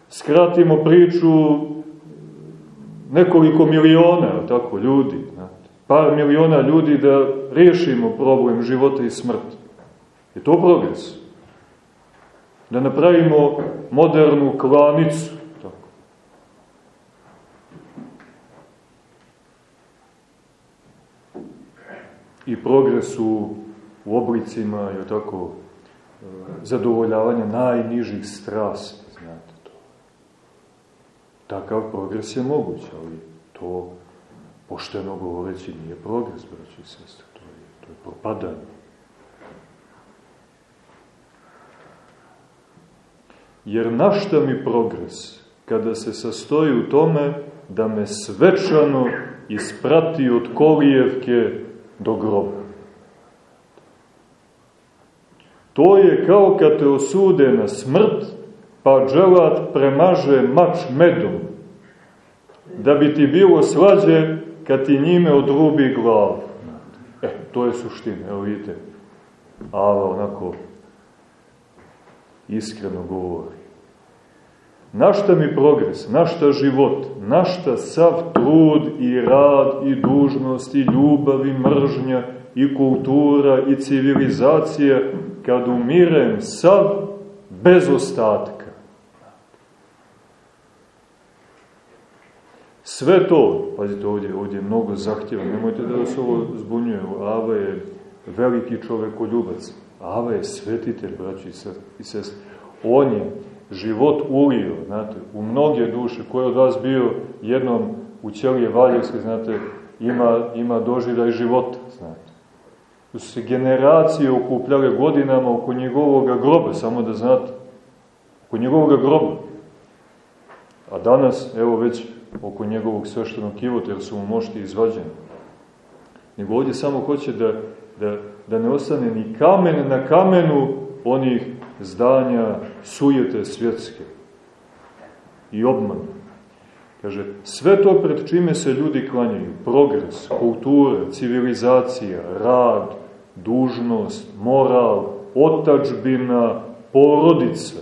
skratimo priču nekoliko miliona, tako, ljudi, znate, par miliona ljudi da riješimo problem života i smrti. Je to progres? Da napravimo modernu klanicu, tako. I progres u, u oblicima, je tako, zadovoljavanja najnižih strasti. Takav progres je moguć, ali to, pošteno govoreći, nije progres, braći i sestre, to je, to je propadanje. Jer našta mi progres, kada se sastoji u tome da me svečano isprati od kolijevke do groba. To je kao kad te osude na smrt, pa dželat premaže mač medom, da bi ti bilo slađe kad ti njime odrubi glavu. E, to je suština, evo vidite. Ava onako iskreno govori. Našta mi progres, našta život, našta sav trud i rad i dužnost i ljubav i mržnja i kultura i civilizacija kad umirem sav bez ostatka. Sve to, pazite ovdje, ovdje je mnogo zahtjeva, nemojte da vas ovo zbunjuje, Ava je veliki čovekoljubac, Ava je svetitelj, braći i sestri. On je život ulio, znate, u mnoge duše, koje od vas bio jednom u ćelije Valjevske, znate, ima, ima doživljaj života, znate. Su se generacije okupljale godinama oko njegovog groba, samo da znate, oko njegovog groba. A danas, evo već oko njegovog sveštenog kivota, jer su mu mošti izvađeni. Nego ovdje samo hoće da, da, da ne ostane ni kamen na kamenu onih zdanja sujete svjetske i obmana. Kaže, sve to pred čime se ljudi klanjaju, progres, kultura, civilizacija, rad, dužnost, moral, otačbina, porodice.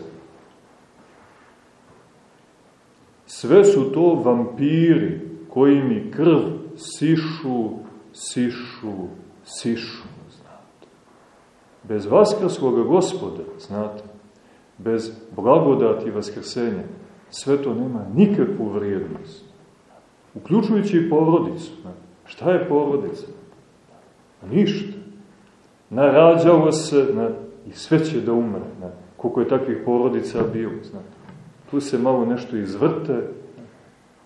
Sve su to vampiri koji mi krv sišu, sišu, sišu, znate. Bez vaskrskog gospoda, znate, bez blagodati vaskrsenja, sve to nema nikakvu vrijednost. Uključujući i porodicu. Znate. Šta je porodica? Ništa narađalo se na, i sve će da umre. Na, koliko je takvih porodica bilo. Znate. Tu se malo nešto izvrte,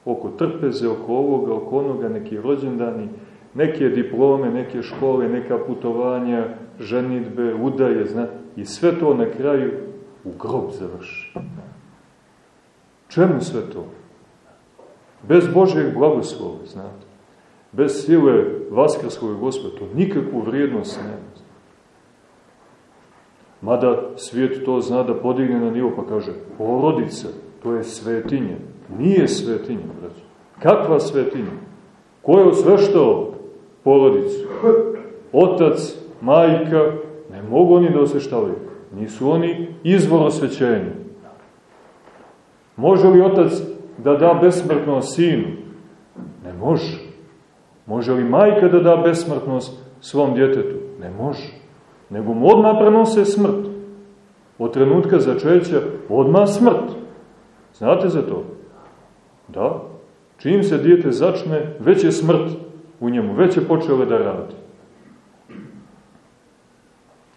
oko trpeze, oko ovoga, oko onoga, neki rođendani, neke diplome, neke škole, neka putovanja, ženitbe, udaje, znate, i sve to na kraju u grob završi. Čemu sve to? Bez Božeg blagoslova, znate, bez sile Vaskarskog gospoda, to nikakvu vrijednost nema. Mada svijet to zna da podigne na nivo, pa kaže, porodica, to je svetinja. Nije svetinja, braćo. Kakva svetinja? Ko je osveštao porodicu. Otac, majka, ne mogu oni da osveštavaju. Nisu oni izvor osvećenja. Može li otac da da besmrtnost sinu? Ne može. Može li majka da da besmrtnost svom djetetu? Ne može. Nego mu odmah prenose smrt. Od trenutka začeća odmah smrt. Znate za to? Da. Čim se dijete začne, već je smrt u njemu, već je počele da radi.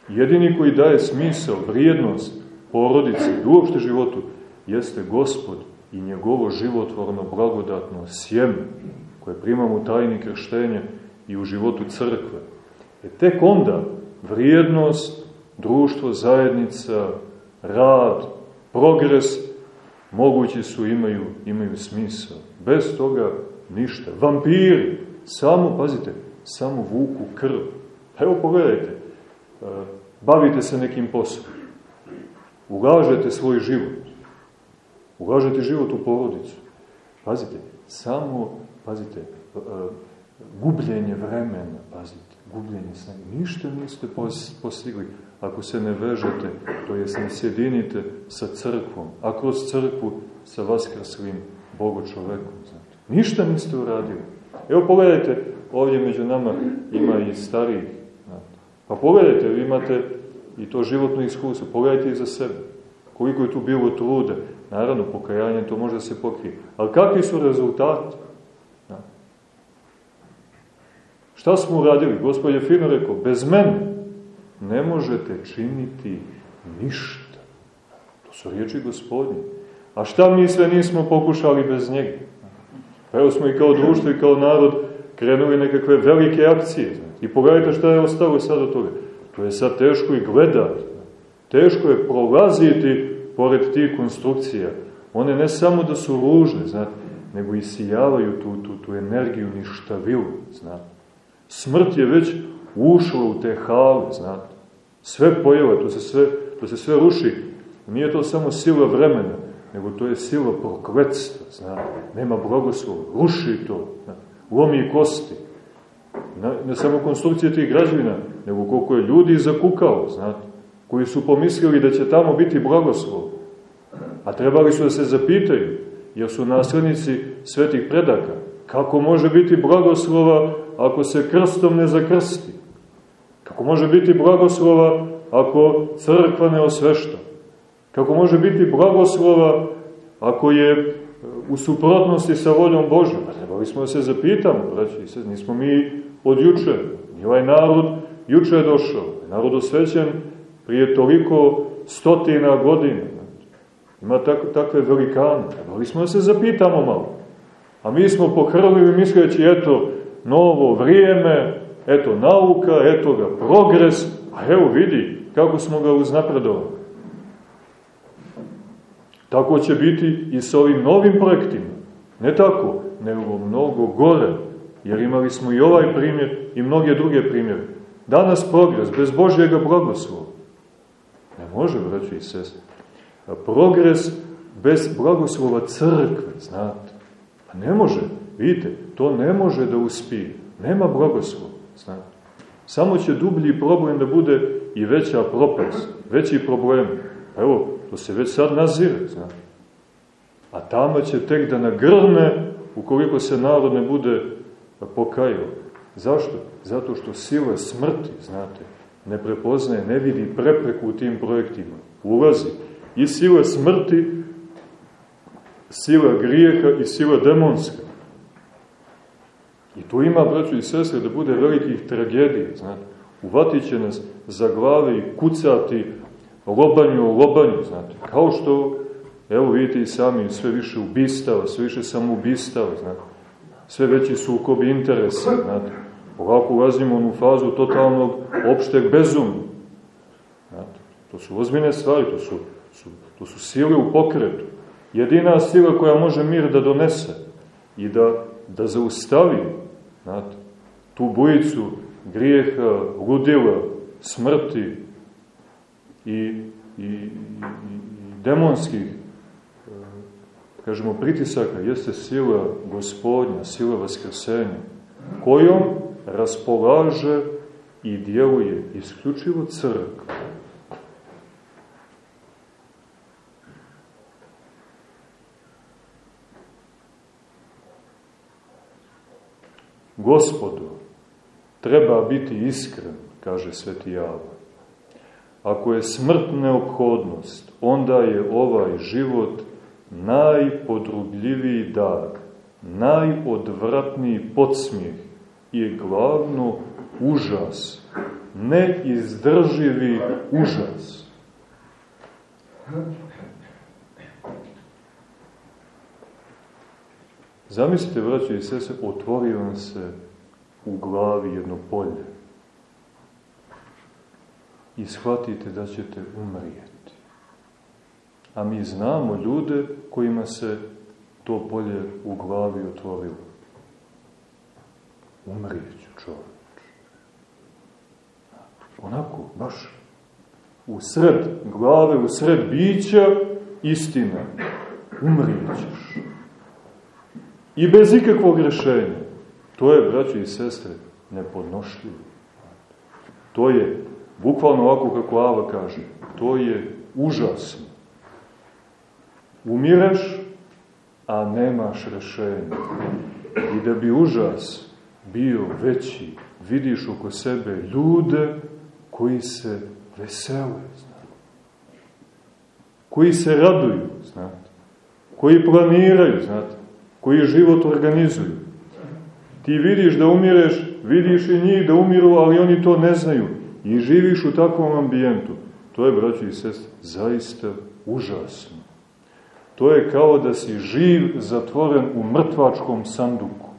Jedini koji daje smisao, vrijednost porodici i uopšte životu, jeste Gospod i njegovo životvorno, blagodatno sjeme, koje primamo u tajni krštenja i u životu crkve. E tek onda vrijednost, društvo, zajednica, rad, progres, mogući su, imaju, imaju smisao. Bez toga ništa. Vampiri, samo, pazite, samo vuku krv. Evo pogledajte, e, bavite se nekim poslom, ulažete svoj život, ulažete život u porodicu. Pazite, samo, pazite, e, gubljenje vremena, pazite, gubljenje snage. Ništa niste postigli ako se ne vežete, to jest ne sjedinite sa crkvom, a kroz crkvu sa vaskrslim Bogo čovekom. Znate. Ništa niste uradili. Evo pogledajte, ovdje među nama ima i starijih. Znate. Pa pogledajte, vi imate i to životno iskustvo, pogledajte i za sebe. Koliko je tu bilo trude, naravno pokajanje to može da se pokrije. Ali kakvi su rezultati? Šta smo uradili? Gospod je fino rekao, bez mene ne možete činiti ništa. To su riječi gospodnje. A šta mi sve nismo pokušali bez njega? Pa evo smo i kao društvo i kao narod krenuli nekakve velike akcije. I pogledajte šta je ostalo sad od toga. To je sad teško i gledati. Teško je prolaziti pored tih konstrukcija. One ne samo da su ružne, znate, nego i sijavaju tu, tu, tu energiju ništavilu, znate. Smrt je već ušla u te hale, znate. Sve pojela, to se sve, to se sve ruši. Nije to samo sila vremena, nego to je sila prokletstva, znate. Nema blagoslova, ruši to, znate. lomi kosti. Ne, ne samo konstrukcije tih građevina, nego koliko je ljudi zakukao, znate, koji su pomislili da će tamo biti blagoslov. A trebali su da se zapitaju, jer su naslednici svetih predaka, kako može biti blagoslova ako se krstom ne zakrsti? Kako može biti blagoslova ako crkva ne osvešta? Kako može biti blagoslova ako je u suprotnosti sa voljom Božom? Pa trebali smo da se zapitamo, braći, nismo mi od juče, ni ovaj narod juče je došao, narod osvećen prije toliko stotina godina. Ima tak, takve velikane, trebali smo da se zapitamo malo. A mi smo pohrlili misleći, eto, novo vrijeme, eto nauka, eto ga progres, a evo vidi kako smo ga uznapredovali. Tako će biti i sa ovim novim projektima. Ne tako, nego mnogo gore, jer imali smo i ovaj primjer i mnoge druge primjere. Danas progres, bez Božjega blagoslova. Ne može, braći i sestri. Progres bez blagoslova crkve, znate. Pa ne može, vidite, to ne može da uspije. Nema blagoslova, znate. Samo će dublji problem da bude i veća propast, veći problem. Pa evo, to se već sad nazire, znate. A tamo će tek da nagrne ukoliko se narod ne bude pokajao. Zašto? Zato što sila smrti, znate, ne prepoznaje, ne vidi prepreku u tim projektima. Ulazi i sila smrti, sila grijeha i sila demonska. I tu ima, braću i sestre, da bude velikih tragedija, znate. Uvatit će nas za glave i kucati lobanju lobanju, znate. Kao što, evo vidite i sami, sve više ubistava, sve više samoubistava, znate. Sve veći sukobi interesa, znate. Ovako ulazimo u fazu totalnog opšteg bezumlja. Znate. To su ozbiljne stvari, to su, su, to su sile u pokretu. Jedina sila koja može mir da donese i da, da zaustavi Znate, tu bujicu grijeha, ludila, smrti i, i, i, i demonskih e, kažemo, pritisaka jeste sila gospodnja, sila vaskrsenja, kojom raspolaže i djeluje isključivo crkva. Gospodo, treba biti iskren, kaže sveti Java. Ako je smrt neophodnost, onda je ovaj život najpodrugljiviji dar, najodvratniji podsmijeh i glavno užas, neizdrživi užas. Zamislite, braće i sese, otvorio vam se u glavi jedno polje i shvatite da ćete umrijeti. A mi znamo ljude kojima se to polje u glavi otvorilo. Umrijeću čovječ. Onako, baš u sred glave, u sred bića, istina. Umrijećeš. I bez ikakvog rešenja. To je, braći i sestre, nepodnošljivo. To je, bukvalno ovako kako Ava kaže, to je užasno. Umireš, a nemaš rešenja. I da bi užas bio veći, vidiš oko sebe ljude koji se vesele, znate. Koji se raduju, znate. Koji planiraju, znate. Koji život organizuju. Ti vidiš da umireš, vidiš i njih da umiru, ali oni to ne znaju. I živiš u takvom ambijentu. To je, braći i sest, zaista užasno. To je kao da si živ, zatvoren u mrtvačkom sanduku.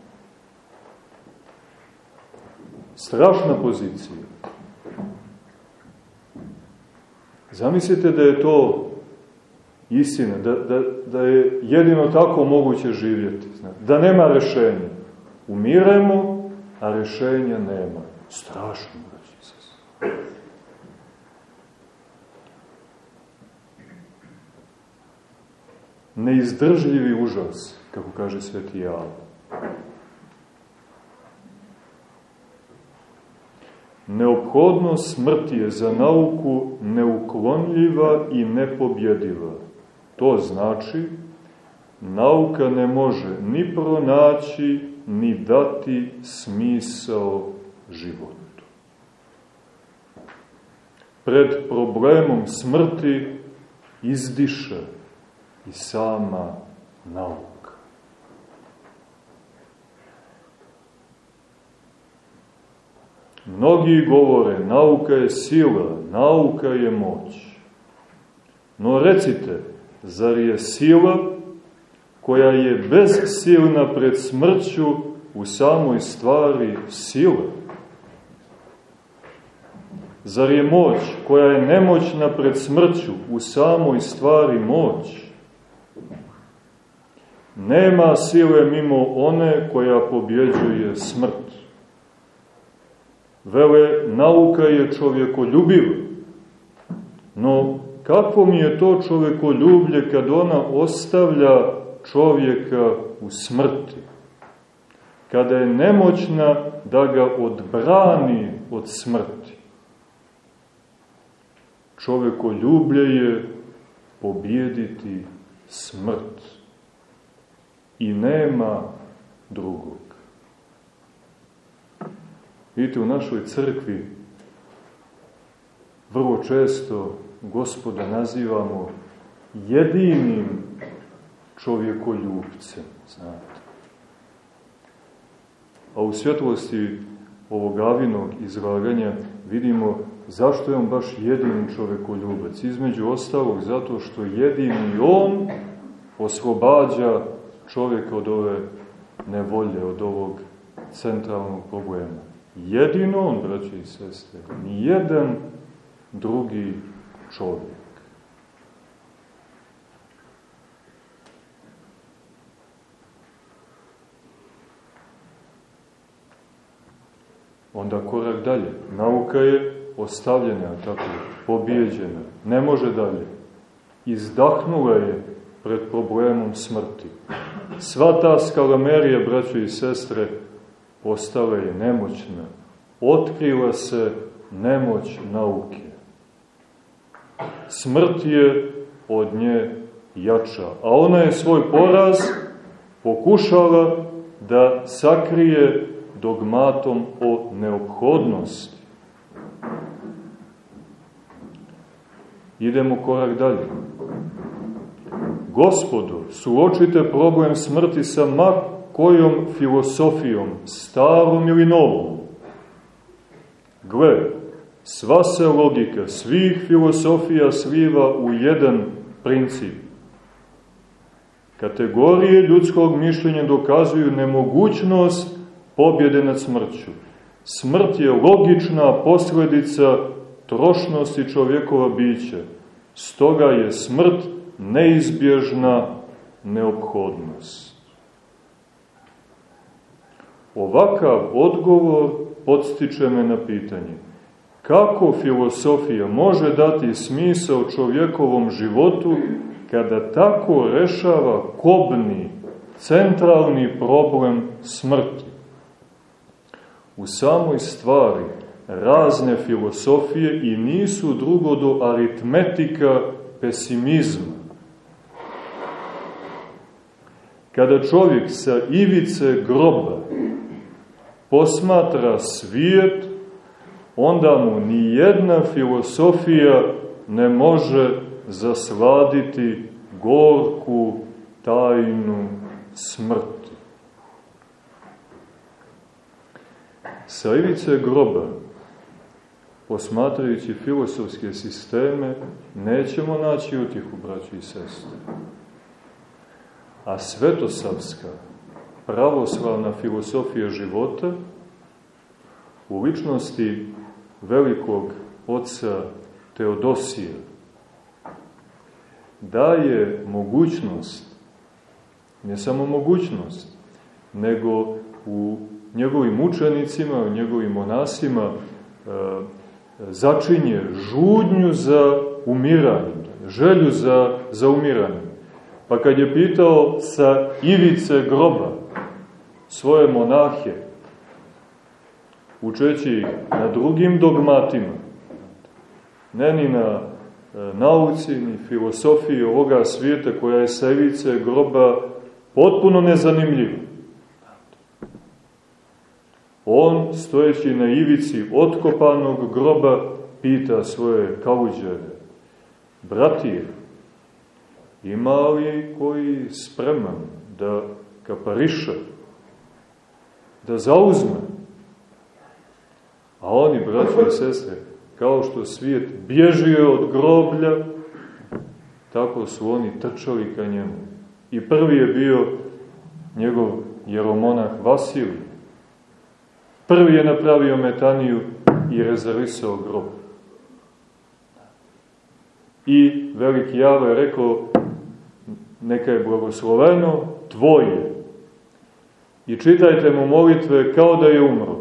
Strašna pozicija. Zamislite da je to istina, da, da, da je jedino tako moguće živjeti. Da nema rešenja. Umiremo, a rešenja nema. Strašno, braći se. Neizdržljivi užas, kako kaže sveti Java. Neophodnost smrti je za nauku neuklonljiva i nepobjediva. To znači, nauka ne može ni pronaći, ni dati smisao životu. Pred problemom smrti izdiše i sama nauka. Mnogi govore, nauka je sila, nauka je moć. No recite, zar je sila koja je bezsilna pred smrću u samoj stvari sila? Zar je moć koja je nemoćna pred smrću u samoj stvari moć? Nema sile mimo one koja pobjeđuje smrt. Vele, nauka je čovjekoljubiva. No, kako mi je to čovjekoljublje kad ona ostavlja čovjeka u smrti? Kada je nemoćna da ga odbrani od smrti. Čovjekoljublje je pobjediti smrt. I nema drugog. Vidite, u našoj crkvi vrlo često gospoda nazivamo jedinim čovjekoljubcem, znate. A u svjetlosti ovog avinog izlaganja vidimo zašto je on baš jedini čovjekoljubac. Između ostalog zato što jedini on oslobađa čovjeka od ove nevolje, od ovog centralnog problema. Jedino on, braći i sestre, nijedan drugi čovjek. Onda korak dalje. Nauka je ostavljena, tako, pobijeđena. Ne može dalje. Izdahnula je pred problemom smrti. Sva ta skalamerija, braćo i sestre, postala je nemoćna. Otkrila se nemoć nauke. Smrt je od nje jača, a ona je svoj poraz pokušala da sakrije dogmatom o neophodnosti. Idemo korak dalje. Gospodo, suočite problem smrti sa ma kojom filosofijom, starom ili novom. Gle, sva se logika svih filosofija sliva u jedan princip. Kategorije ljudskog mišljenja dokazuju nemogućnost pobjede nad smrću. Smrt je logična posledica trošnosti čovjekova bića. Stoga je smrt neizbježna neophodnost. Ovakav odgovor podstiče me na pitanje kako filosofija može dati smisao čovjekovom životu kada tako rešava kobni, centralni problem smrti. U samoj stvari razne filosofije i nisu drugo do aritmetika pesimizma. Kada čovjek sa ivice groba posmatra svijet, onda mu ni jedna filosofija ne može zasladiti gorku tajnu smrti. Sa ivice groba, posmatrajući filosofske sisteme, nećemo naći utihu, braći i sestre. A svetosavska, pravoslavna filosofija života u ličnosti velikog oca Teodosija daje mogućnost, ne samo mogućnost, nego u njegovim učenicima, u njegovim monasima e, začinje žudnju za umiranje, želju za, za umiranje. Pa kad je pitao sa ivice groba svoje monahe, učeći na drugim dogmatima, ne ni na e, nauci, ni filosofiji ovoga svijeta koja je sa ivice groba potpuno nezanimljiva. On, stojeći na ivici otkopanog groba, pita svoje kauđere, bratije, ima li koji spreman da kapariša, da zauzme? A oni, braći i sestre, kao što svijet bježio od groblja, tako su oni trčali ka njemu. I prvi je bio njegov jeromonah Vasilij. Prvi je napravio metaniju i rezervisao grob. I veliki Java je rekao, neka je blagosloveno tvoje. I čitajte mu molitve kao da je umro.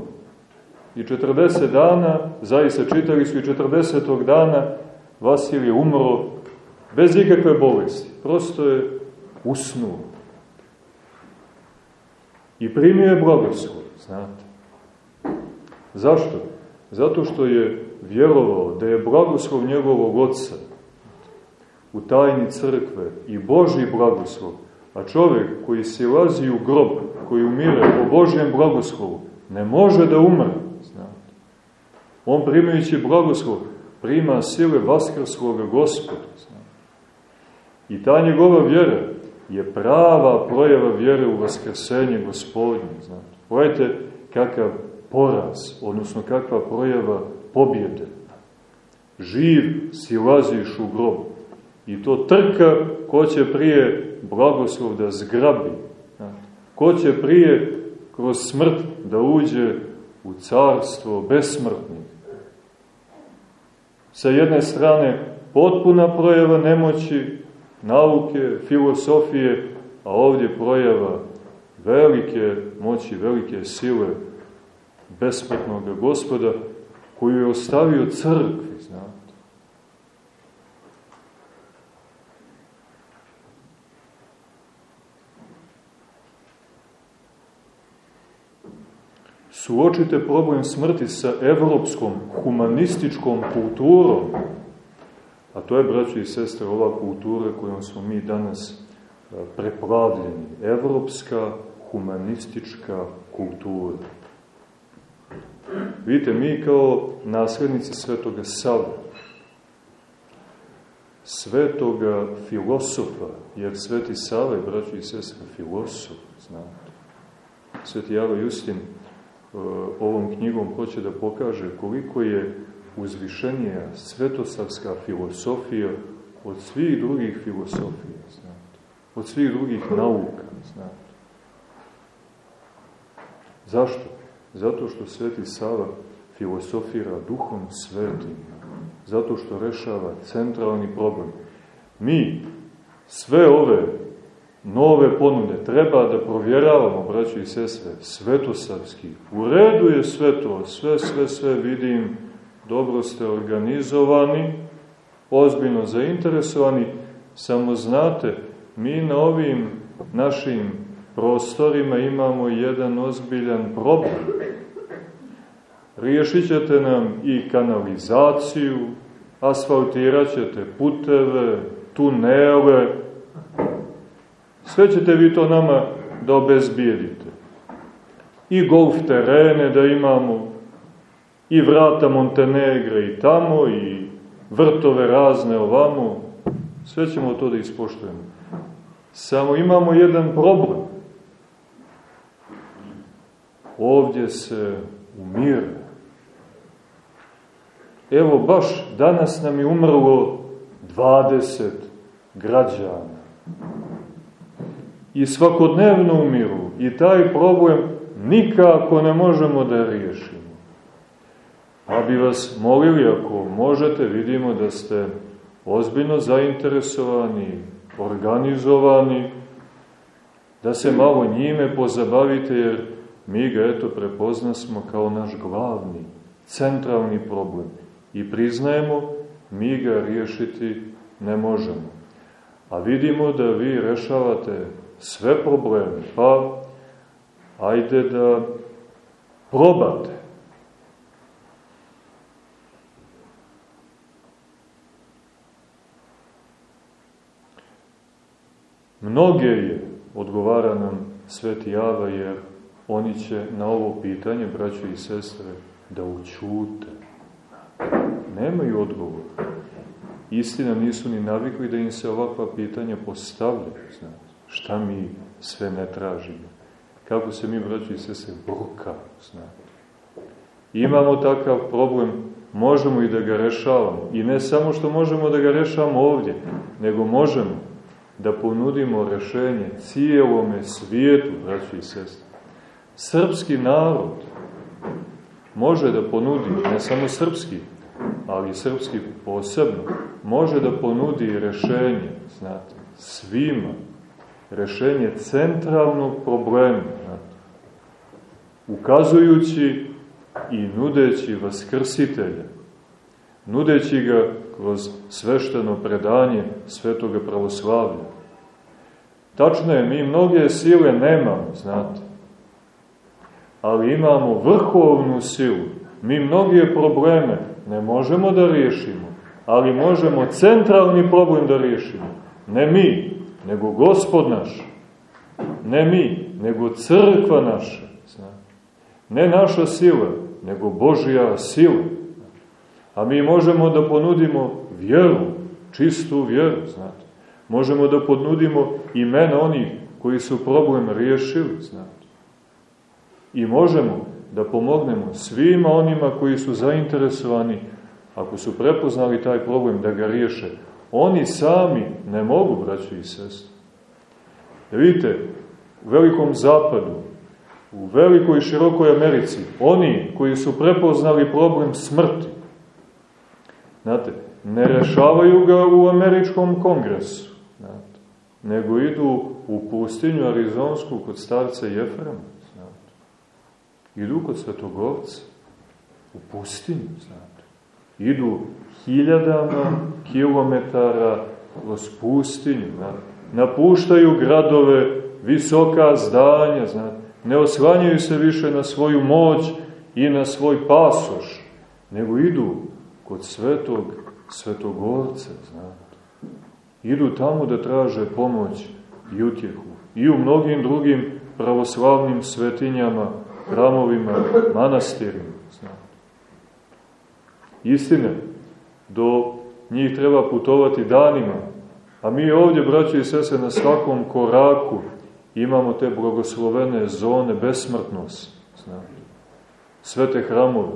I 40 dana, zaista čitali su i 40. dana, Vasil je umro bez ikakve bolesti. Prosto je usnuo. I primio je blagoslov, znate. Zašto? Zato što je vjerovao da je blagoslov njegovog oca u tajni crkve i Boži blagoslov, a čovjek koji se lazi u grob, koji umire po Božjem blagoslovu, ne može da umre. Znate. On primajući blagoslov prima sile vaskrsloga gospoda. Znate. I ta njegova vjera je prava projava vjere u vaskrsenje gospodnje. Znate. Pogledajte kakav poraz, odnosno kakva projava pobjede. Živ si laziš u grob. I to trka ko će prije blagoslov da zgrabi. Ko će prije kroz smrt da uđe u carstvo besmrtnih. Sa jedne strane potpuna projava nemoći, nauke, filosofije, a ovdje projava velike moći, velike sile besmrtnog gospoda koju je ostavio crkvi, znate. Suočite problem smrti sa evropskom humanističkom kulturom, a to je, braći i sestre, ova kultura kojom smo mi danas e, preplavljeni, evropska humanistička kultura. Vidite, mi kao naslednici svetoga Sava, svetoga filosofa, jer sveti Sava je, braći i sestre, filosof, znate. Sveti Jaro Justin ovom knjigom hoće da pokaže koliko je uzvišenija svetosavska filosofija od svih drugih filosofija, znate. Od svih drugih nauka, znate. Zašto? Zato što Sveti Sava filosofira duhom svetim, zato što rešava centralni problem. Mi sve ove nove ponude treba da provjeravamo, braći i sestre, svetosavski. U redu je sve to, sve, sve, sve vidim, dobro ste organizovani, ozbiljno zainteresovani, samo znate, mi na ovim našim prostorima imamo jedan ozbiljan problem. Riješit ćete nam i kanalizaciju, asfaltirat ćete puteve, tunele, sve ćete vi to nama da obezbijedite. I golf terene da imamo, i vrata Montenegre i tamo, i vrtove razne ovamo, sve ćemo to da ispoštujemo. Samo imamo jedan problem. Ovdje se umire. Evo, baš danas nam je umrlo 20 građana. I svakodnevno umiru. I taj problem nikako ne možemo da riješimo. Pa bi vas molili, ako možete, vidimo da ste ozbiljno zainteresovani, organizovani, da se malo njime pozabavite, jer mi ga, eto, prepoznasmo kao naš glavni, centralni problem i priznajemo, mi ga riješiti ne možemo. A vidimo da vi rešavate sve probleme, pa ajde da probate. Mnoge je, odgovara nam Sveti Java, jer oni će na ovo pitanje, braćo i sestre, da učute nemaju odgovor. Istina nisu ni navikli da im se ovakva pitanja postavljaju. Znači, šta mi sve ne tražimo? Kako se mi, braći se, se bruka, znate. Imamo takav problem, možemo i da ga rešavamo. I ne samo što možemo da ga rešavamo ovdje, nego možemo da ponudimo rešenje cijelome svijetu, braći i sestre. Srpski narod može da ponudi, ne samo srpski, ali srpski posebno, može da ponudi rešenje, znate, svima, rešenje centralnog problema, ukazujući i nudeći vaskrsitelja, nudeći ga kroz svešteno predanje svetoga pravoslavlja. Tačno je, mi mnoge sile nemamo, znate, ali imamo vrhovnu silu. Mi mnoge probleme ne možemo da riješimo, ali možemo centralni problem da riješimo. Ne mi, nego gospod naš. Ne mi, nego crkva naša. Ne naša sila, nego Božja sila. A mi možemo da ponudimo vjeru, čistu vjeru, znate. Možemo da ponudimo imena onih koji su problem riješili, znate. I možemo da pomognemo svima onima koji su zainteresovani, ako su prepoznali taj problem, da ga riješe. Oni sami ne mogu, braći i sestri. Da vidite, u velikom zapadu, u velikoj i širokoj Americi, oni koji su prepoznali problem smrti, znate, ne rešavaju ga u američkom kongresu, znate, nego idu u pustinju Arizonsku kod starca Jefrema Idu kod Svetogorca, u pustinju, znate. Idu hiljadama kilometara kroz pustinju, znate. Napuštaju gradove, visoka zdanja, znate. Ne oslanjaju se više na svoju moć i na svoj pasoš, nego idu kod svetog svetogorca, znate. Idu tamo da traže pomoć i utjehu. I u mnogim drugim pravoslavnim svetinjama, hramovima, manastirima. Znate. Istine, do njih treba putovati danima, a mi ovdje, braći i sese, na svakom koraku imamo te blagoslovene zone besmrtnosti. Znate. Svete hramove,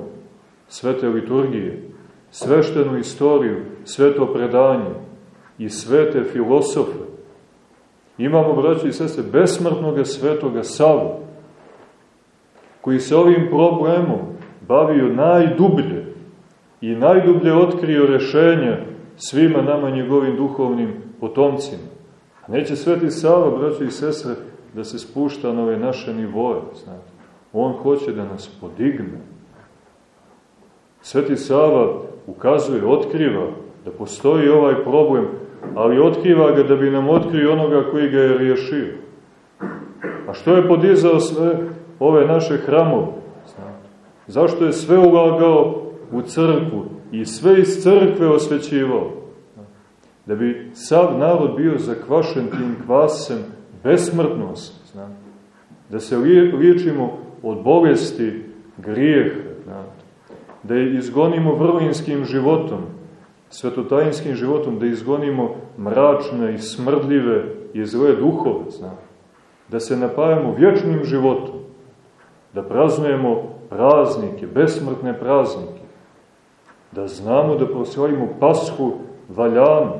svete liturgije, sveštenu istoriju, sveto predanje i svete filosofe. Imamo, braći i sese, besmrtnog svetoga Savu, koji se ovim problemom bavio najdublje i najdublje otkrio rešenja svima nama njegovim duhovnim potomcima. A neće sveti Sava, braći i sestre, da se spušta na ove naše nivoje. Znate. On hoće da nas podigne. Sveti Sava ukazuje, otkriva da postoji ovaj problem, ali otkriva ga da bi nam otkrio onoga koji ga je riješio. A što je podizao sve ove naše hramove? Znate. Zašto je sve ulagao u crkvu i sve iz crkve osvećivao? Da bi sav narod bio zakvašen tim kvasem besmrtnost. Znate. Da se liječimo od bolesti grijeha. Znate. Da izgonimo vrlinskim životom, svetotajinskim životom, da izgonimo mračne i smrdljive i zle duhove. Znate. Da se napajamo vječnim životom. Da praznujemo praznike, besmrtne praznike da znamo da proslavimo pashu valjanu,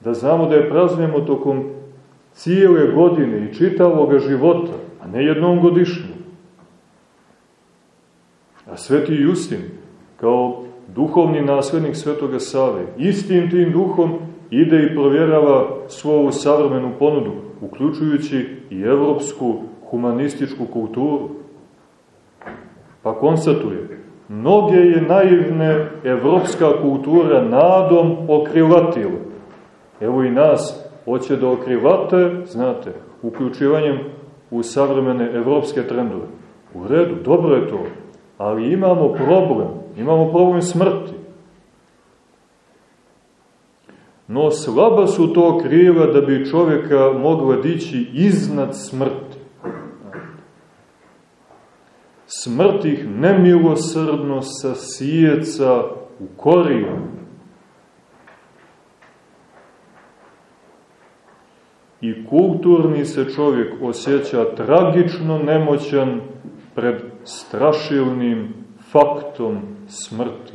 da znamo da je praznujemo tokom cijele godine i čitavog života, a ne jednom godišnju. A sveti Justin, kao duhovni naslednik svetoga Save, istim tim duhom ide i provjerava svoju savremenu ponudu, uključujući i evropsku humanističku kulturu. Pa konstatuje, Mnoge je naivne evropska kultura nadom okrilatila. Evo i nas hoće da okrilate, znate, uključivanjem u savremene evropske trendove. U redu, dobro je to, ali imamo problem, imamo problem smrti. No slaba su to krila da bi čoveka mogla dići iznad smrti smrt ih nemilosrdno sasijeca u korijen. I kulturni se čovjek osjeća tragično nemoćan pred strašilnim faktom smrti.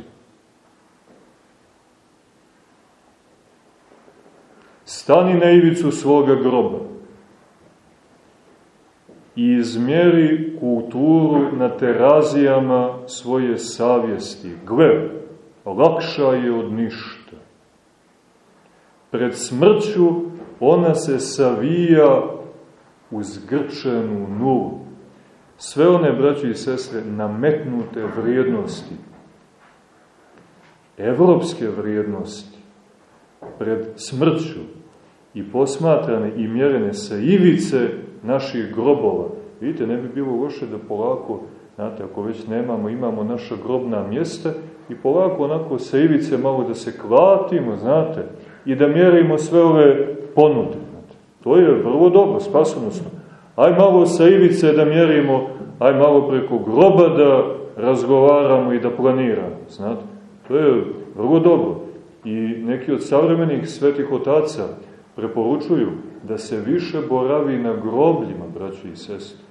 Stani na ivicu svoga groba i izmjeri kulturu na terazijama svoje savjesti. Gle, lakša je od ništa. Pred smrću ona se savija uz grčenu nulu. Sve one, braći i sestre, nametnute vrijednosti, evropske vrijednosti, pred smrću i posmatrane i mjerene sa ivice naših grobova. Vidite, ne bi bilo loše da polako, znate, ako već nemamo, imamo naša grobna mjesta i polako onako sa ivice malo da se klatimo, znate, i da mjerimo sve ove ponude. Znate. To je vrlo dobro, spasonosno. Aj malo sa ivice da mjerimo, aj malo preko groba da razgovaramo i da planiramo, znate. To je vrlo dobro. I neki od savremenih svetih otaca preporučuju da se više boravi na grobljima, braći i sestri.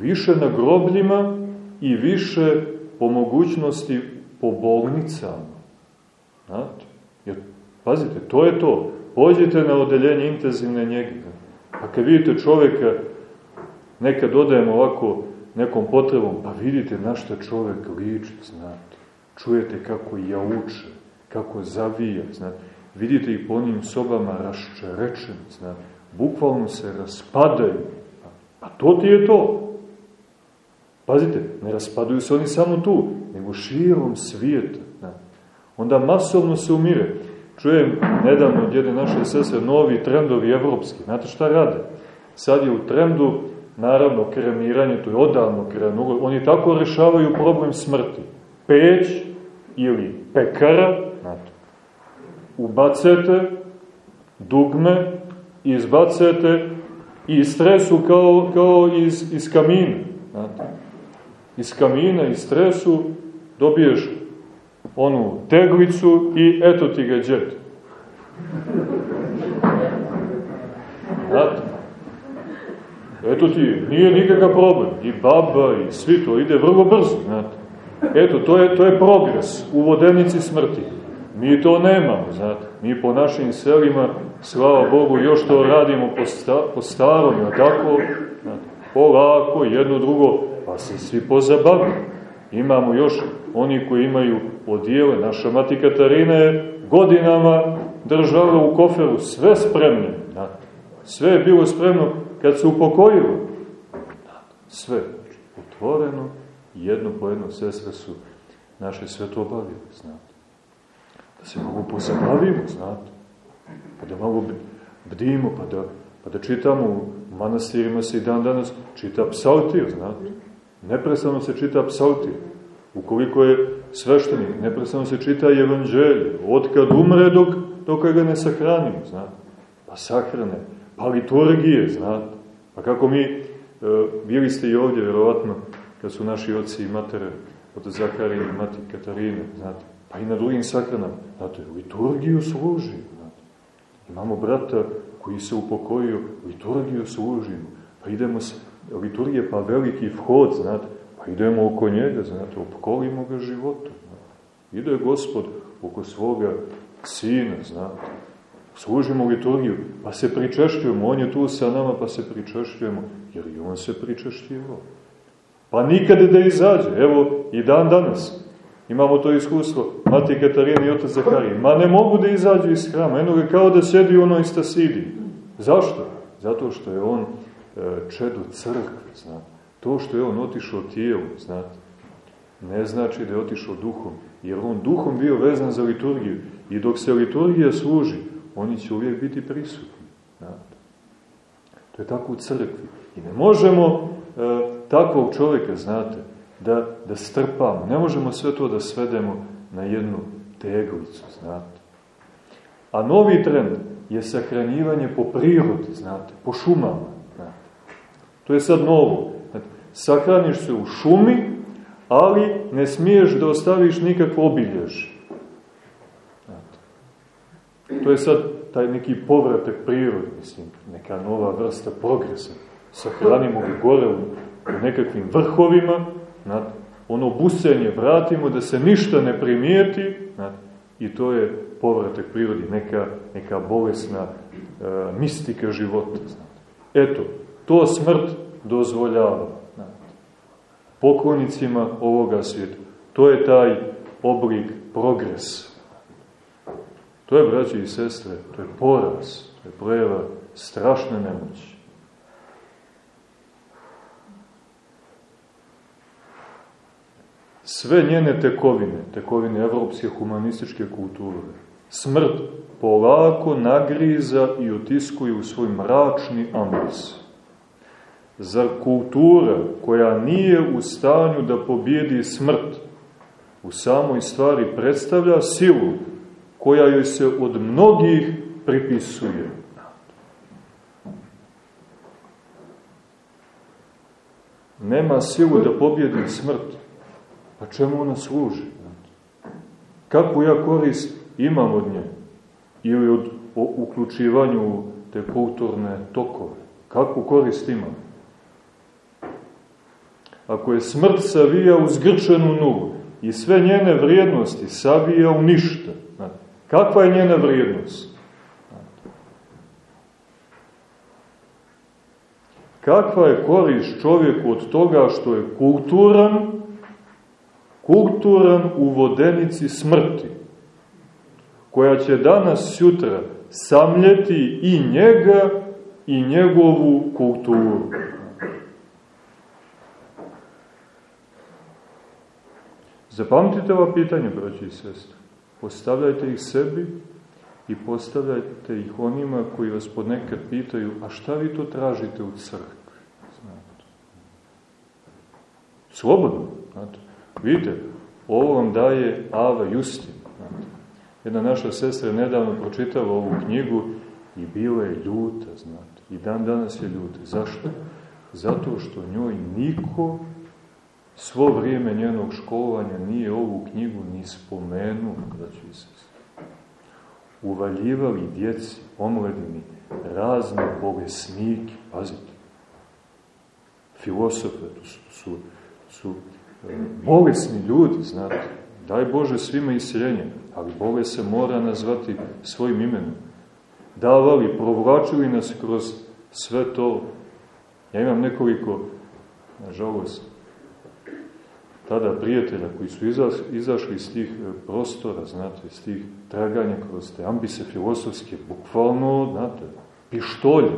Više na grobljima i više po mogućnosti po bolnicama. Znate? Jer, pazite, to je to. Pođite na odeljenje intenzivne njege. A kad vidite čoveka, nekad odajemo ovako nekom potrebom, pa vidite na što čovek liči, znate. Čujete kako jauče, kako zavija, znate vidite ih po onim sobama raščerečeni, znate, bukvalno se raspadaju. Pa to ti je to. Pazite, ne raspaduju se oni samo tu, nego širom svijeta. Znate. Onda masovno se umire. Čujem nedavno od jedne naše sestre novi trendovi evropski. Znate šta rade? Sad je u trendu, naravno, kremiranje, to je odavno krenulo, oni tako rešavaju problem smrti. Peć ili pekara, ubacete dugme, izbacete i stresu kao, kao iz, iz kamina. Znate. Iz kamina, iz stresu dobiješ onu teglicu i eto ti ga džet. Znate? Eto ti, nije nikakav problem. I baba i svi to ide vrlo brzo, znate. Eto, to je, to je progres u vodenici smrti. Mi to nemamo, znate. Mi po našim selima, slava Bogu, još to radimo po, sta, po starom, tako, znate, polako, jedno drugo, pa se svi pozabavimo. Imamo još oni koji imaju odijele. Naša mati Katarina je godinama držala u koferu sve spremne. Znate. Sve je bilo spremno kad se upokojilo. Sve. Otvoreno, jedno po jedno sestre su naše sve to obavili, znate. Se mogu pozabavimo, znate. Pa da malo bdimo, pa da, pa da čitamo u manastirima se i dan danas čita psaltir, znate. Neprestano se čita psaltir. Ukoliko je sveštenik, neprestano se čita evanđelje. Od kad umre dok, dok ga ne sahranimo, znate. Pa sahrane, pa liturgije, znate. Pa kako mi, e, bili ste i ovdje, vjerovatno, kad su naši oci i matere od Zaharije i mati Katarine, znate, pa i na drugim sahranama, znate, liturgiju služi, znate. Imamo brata koji se upokojio, liturgiju služimo, pa idemo se, liturgije pa veliki vhod, znate, pa idemo oko njega, znate, opkolimo ga životom. Znate. Ide gospod oko svoga sina, znate, služimo liturgiju, pa se pričešćujemo, on je tu sa nama, pa se pričešćujemo, jer i on se pričešćivao. Pa nikada da izađe, evo i dan danas. Imamo to iskustvo, mati Katarina i otac Zaharije. Ma ne mogu da izađu iz hrama, eno ga kao da sedi u onoj stasidi. Zašto? Zato što je on e, čedo crkve, znate. To što je on otišao tijelu, znate, ne znači da je otišao duhom, jer on duhom bio vezan za liturgiju. I dok se liturgija služi, oni će uvijek biti prisutni. Znate. To je tako u crkvi. I ne možemo e, takvog čovjeka, znate, da, da strpamo. Ne možemo sve to da svedemo na jednu teglicu, znate. A novi trend je sahranjivanje po prirodi, znate, po šumama. Znate. To je sad novo. Znate, sahraniš se u šumi, ali ne smiješ da ostaviš nikakvo obiljež. Znate. To je sad taj neki povratak prirodi, mislim, neka nova vrsta progresa. Sahranimo ga gore u nekakvim vrhovima, znate, ono busenje vratimo da se ništa ne primijeti, znate, i to je povratak prirodi, neka, neka bolesna e, mistika života. Znate. Eto, to smrt dozvoljava. Znate. Poklonicima ovoga svijeta. To je taj oblik progresa. To je, braći i sestre, to je poraz, to je projeva strašne nemoći. Sve njene tekovine, tekovine evropske humanističke kulture, smrt polako nagriza i otiskuje u svoj mračni ambis. Zar kultura koja nije u stanju da pobjedi smrt u samoj stvari predstavlja silu koja joj se od mnogih pripisuje. Nema silu da pobjedi smrt. Pa čemu ona služi? Kakvu ja korist imam od nje? Ili od uključivanju te kulturne tokove? Kakvu korist imam? Ako je smrt savija u zgrčenu nulu i sve njene vrijednosti savija u ništa, Kakva je njena vrijednost? Kakva je korist čovjeku od toga što je kulturan, kulturan u vodenici smrti, koja će danas, sutra, samljeti i njega i njegovu kulturu. Zapamtite ova pitanje, braći i sestri. Postavljajte ih sebi i postavljajte ih onima koji vas podnekad pitaju, a šta vi to tražite u crkvi? Slobodno. Vidite, ovo vam daje Ava Justin. Jedna naša sestra nedavno pročitala ovu knjigu i bila je ljuta, znate. I dan danas je ljuta. Zašto? Zato što njoj niko svo vrijeme njenog školovanja nije ovu knjigu ni spomenuo, braći i sestri uvaljivali djeci, omladini, razne bolesnike, pazite, filosofe, to su, su, su bolesni ljudi, znate, daj Bože svima isiljenje, ali bole se mora nazvati svojim imenom. Davali, provlačili nas kroz sve to. Ja imam nekoliko, nažalost, tada prijatelja koji su izašli iz tih e, prostora, znate, iz tih traganja kroz te ambise filosofske, bukvalno, znate, pištolje.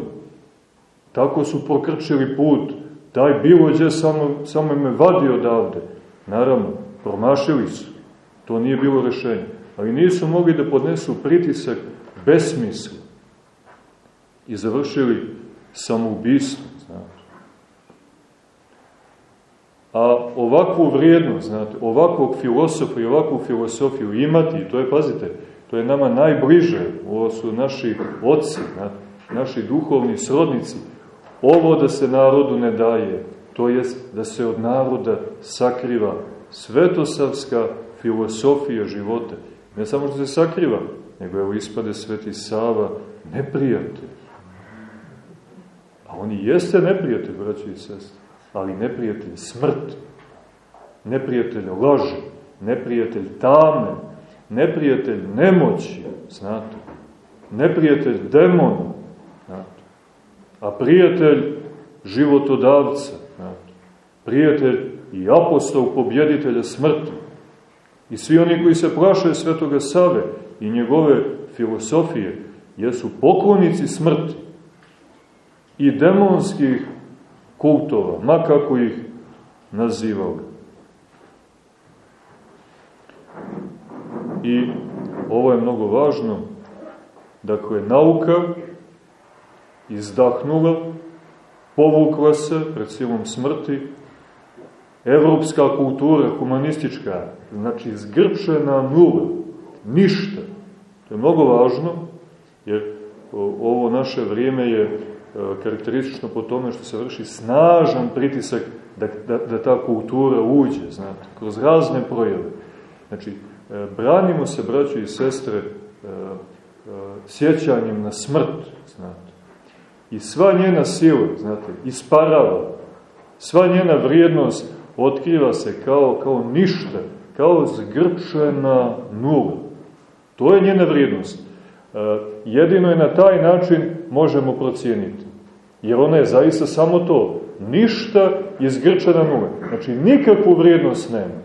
Tako su pokrčili put, taj bilo gdje samo, samo me vadi odavde. Naravno, promašili su, to nije bilo rešenje, ali nisu mogli da podnesu pritisak besmisla i završili samoubistvo, znate. A ovakvu vrijednost, znate, ovakvog filosofa i ovakvu filosofiju imati, to je, pazite, to je nama najbliže, ovo su naši oci, znate, naši duhovni srodnici, ovo da se narodu ne daje, to jest da se od naroda sakriva svetosavska filosofija života. Ne samo što se sakriva, nego evo ispade Sveti Sava neprijatelj. A oni jeste neprijatelj, braći i sestri ali neprijatelj smrt, neprijatelj laži, neprijatelj tame, neprijatelj nemoći, znate, neprijatelj demona, a prijatelj životodavca, prijatelj i apostol pobjeditelja smrti. I svi oni koji se plašaju svetoga Save i njegove filosofije jesu poklonici smrti i demonskih kultova, ma kako ih nazivali. I ovo je mnogo važno, dakle, nauka izdahnula, povukla se pred silom smrti, evropska kultura, humanistička, znači zgrčena nula, ništa. To je mnogo važno, jer ovo naše vrijeme je E, karakteristično po tome što se vrši snažan pritisak da, da, da ta kultura uđe, znate, kroz razne projeve. Znači, e, branimo se, braći i sestre, e, sjećanjem na smrt, znate. I sva njena sila, znate, isparava, sva njena vrijednost otkriva se kao, kao ništa, kao zgrčena nula. To je njena vrijednost. Jedino je na taj način možemo procijeniti. Jer ona je zaista samo to. Ništa iz Grčana nule. Znači, nikakvu vrijednost nema.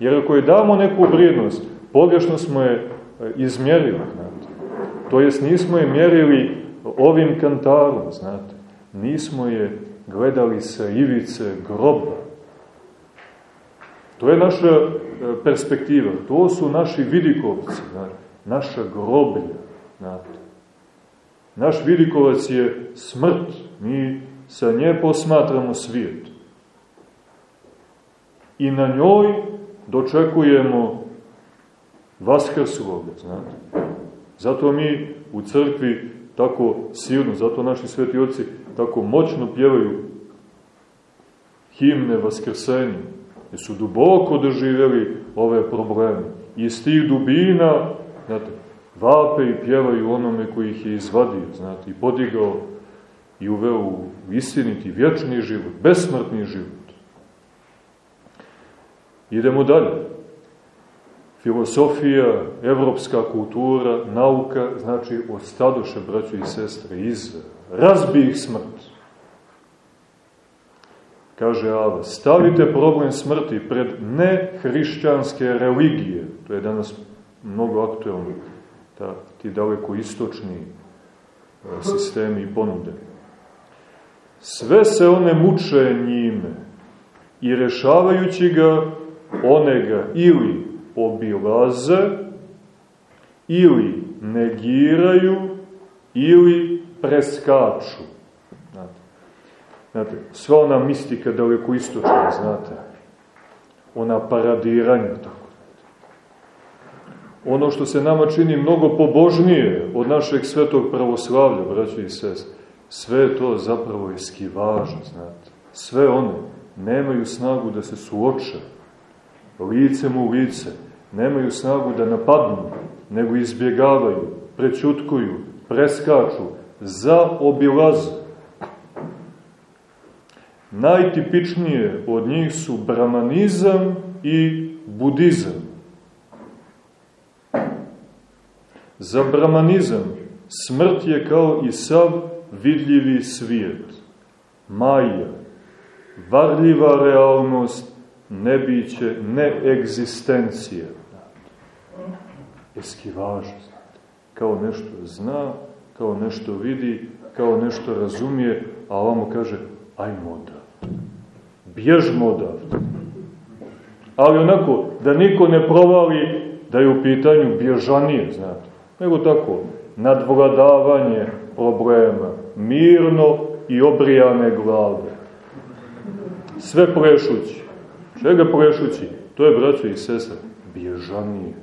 Jer ako je damo neku vrijednost, pogrešno smo je e, izmjerili. Znate. To jest, nismo je mjerili ovim kantarom, znate. Nismo je gledali sa ivice groba. To je naša e, perspektiva. To su naši vidikovci, znate. naša groblja. Znate. Naš vidikovac je smrt. Mi sa nje posmatramo svijet. I na njoj dočekujemo Vaskrsloga, znate. Zato mi u crkvi tako silno, zato naši sveti oci tako moćno pjevaju himne Vaskrsenja, jer su duboko doživjeli ove probleme. Iz tih dubina, znate, vape i pjevaju onome koji ih je izvadio, znate, i podigao i uveo u istiniti vječni život, besmrtni život. Idemo dalje. Filosofija, evropska kultura, nauka, znači ostadoše, braćo i sestre, iz razbi ih smrt. Kaže Ava, stavite problem smrti pred nehrišćanske religije, to je danas mnogo aktuelno, ta, ti daleko istočni e, sistemi i ponude. Sve se one muče njime i rešavajući ga, one ga ili obilaze, ili negiraju ili preskaču. Znate, znate sva ona mistika daleko istočna, znate, ona paradiranja, tako. Ono što se nama čini mnogo pobožnije od našeg svetog pravoslavlja, braći i sest, sve to zapravo je skivaža, znate. Sve one nemaju snagu da se suoče licem u lice, nemaju snagu da napadnu, nego izbjegavaju, prećutkuju, preskaču, zaobilaze. Najtipičnije od njih su bramanizam i budizam. Za bramanizam smrt je kao i sav vidljivi svijet, maja, varljiva realnost, nebiće, neegzistencija. Eskivaža, kao nešto zna, kao nešto vidi, kao nešto razumije, a ovamo kaže, ajmo odavde. Bježmo odavde. Ali onako, da niko ne provali da je u pitanju bježanije, znate, nego tako, nadvladavanje problema, mirno i obrijane glave. Sve plešući. Čega plešući? To je, braćo i sestre, bježanije.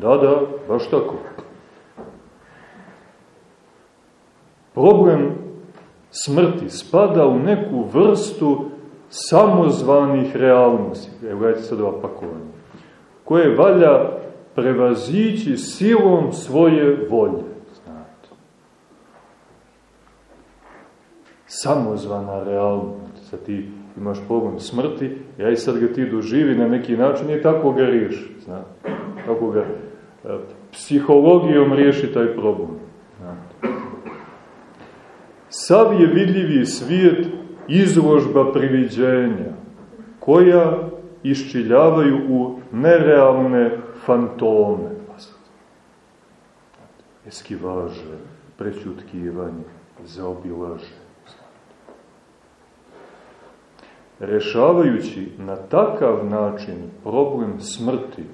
Da, da, baš tako. Problem smrti spada u neku vrstu samozvanih realnosti. Evo gledajte sad ova pakovanja. Koje valja prevazići silom svoje volje. Znate. Samozvana realnost. Sad ti imaš problem smrti, ja i sad ga ti doživi na neki način i tako ga riješi. Znate. Tako ga e, psihologijom riješi taj problem. Znate. Sav je vidljivi svijet izložba priviđenja, koja iščiljavaju u nerealne fantome. Eskivaže, prećutkivanje, zaobilaže. Rešavajući na takav način problem smrti,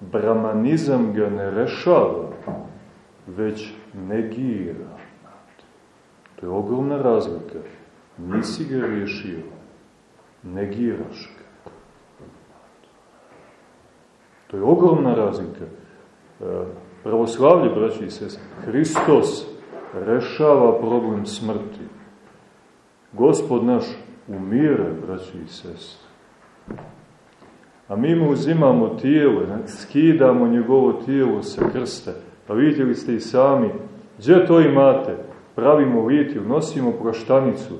bramanizam ga ne rešava, već negira. To je ogromna razlika. Nisi ga rešio, negiraš ga. To je ogromna razlika. E, pravoslavlje, braći i sest, Hristos rešava problem smrti. Gospod naš umire, braći i sest. A mi mu uzimamo tijelo, skidamo njegovo tijelo sa krsta. Pa vidjeli ste i sami, gdje to imate? Pravimo litiju, nosimo praštanicu,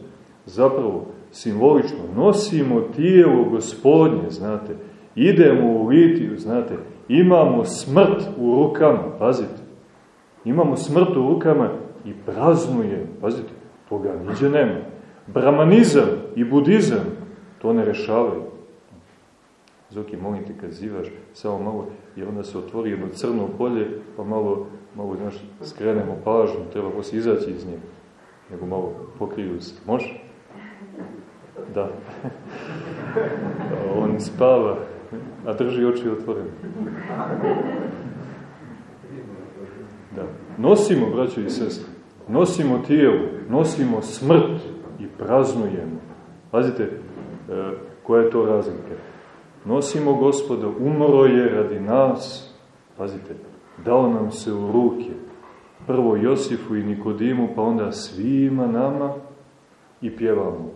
zapravo simbolično, nosimo tijelo gospodnje, znate, idemo u litiju, znate, imamo smrt u rukama, pazite, imamo smrt u rukama i praznujemo, pazite, toga niđe nema. Brahmanizam i budizam to ne rešavaju. Zoki, molim te kad zivaš, samo malo, jer onda se otvori jedno crno polje, pa malo, malo znaš, skrenemo pažnju, treba poslije izaći iz njega, nego malo pokriju se. Može? Da. On spava, a drži oči otvorene. Da. Nosimo, braćo i sestre, nosimo tijelo, nosimo smrt i praznujemo. Pazite, e, koja je to razlika? Nosimo gospoda, umro je radi nas, pazite, dao nam se u ruke, prvo Josifu i Nikodimu, pa onda svima nama i pjevamo